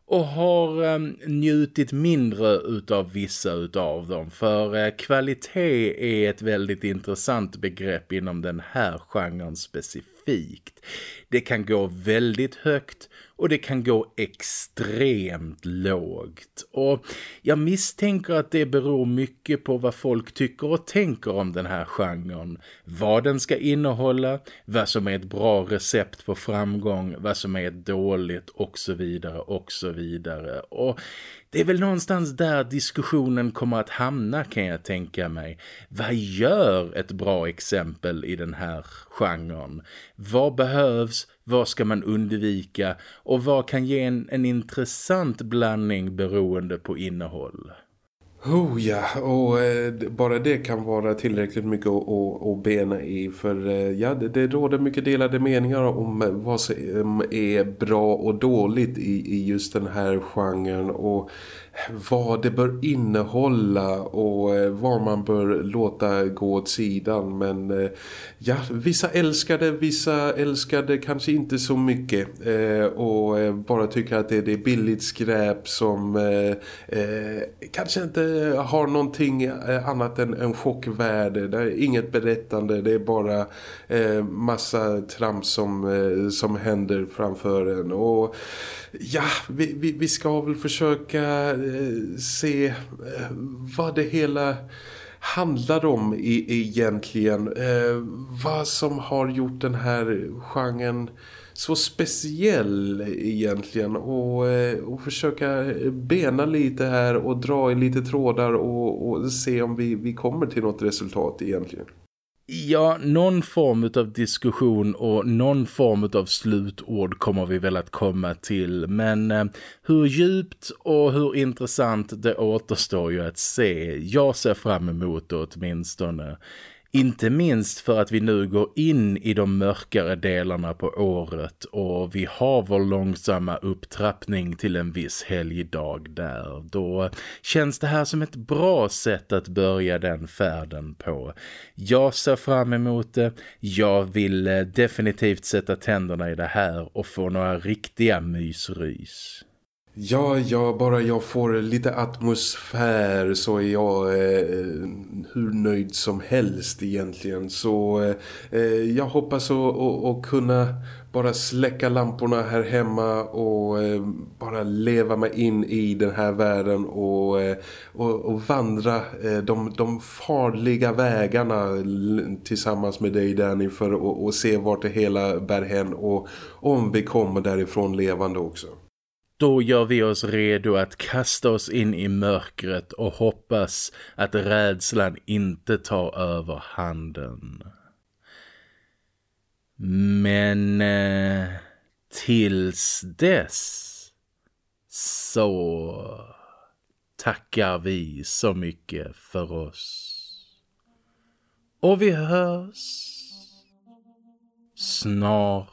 S1: och har eh, njutit mindre utav vissa utav dem för eh, kvalitet är ett väldigt intressant begrepp inom den här genren specifikt. Det kan gå väldigt högt och det kan gå extremt lågt. Och jag misstänker att det beror mycket på vad folk tycker och tänker om den här genren. Vad den ska innehålla, vad som är ett bra recept på framgång, vad som är dåligt och så vidare och så vidare. Och det är väl någonstans där diskussionen kommer att hamna kan jag tänka mig. Vad gör ett bra exempel i den här genren? Vad behövs? Vad ska man undvika? Och vad kan ge en, en intressant blandning beroende på innehåll?
S2: Oh ja, och eh, bara det kan vara tillräckligt mycket att, bena i för eh, ja, det, det råder mycket delade meningar om eh, vad som är bra och dåligt i, i just den här genren och vad det bör innehålla och eh, vad man bör låta gå åt sidan. Men eh, ja, vissa älskar det, vissa älskar det kanske inte så mycket. Eh, och bara tycker att det är billigt skräp som kanske inte har någonting annat än en chockvärde. Det är inget berättande, det är bara massa trams som, som händer framför en. Och ja, vi, vi, vi ska väl försöka Eh, se eh, vad det hela handlar om i, egentligen. Eh, vad som har gjort den här genren så speciell egentligen och, eh, och försöka bena lite här och dra i lite trådar och, och se om vi, vi kommer till något resultat egentligen.
S1: Ja, någon form av diskussion och någon form av slutord kommer vi väl att komma till. Men eh, hur djupt och hur intressant det återstår ju att se. Jag ser fram emot det åtminstone. Inte minst för att vi nu går in i de mörkare delarna på året och vi har vår långsamma upptrappning till en viss helgdag där. Då känns det här som ett bra sätt att börja den färden på. Jag ser fram emot det. Jag vill eh, definitivt sätta tänderna i det här och få några riktiga mysrys.
S2: Ja, ja, bara jag får lite atmosfär så är jag eh, hur nöjd som helst egentligen. Så eh, eh jag hoppas att, kunna bara släcka lamporna här hemma och eh, bara leva mig in i den här världen och, eh, och, och, vandra eh, de, de farliga vägarna tillsammans med dig Danny för att se vart det hela bär hän och om vi kommer därifrån levande också.
S1: Då gör vi oss redo att kasta oss in i mörkret och hoppas att rädslan inte tar över handen. Men eh, tills dess så tackar vi så mycket för oss. Och vi hörs snart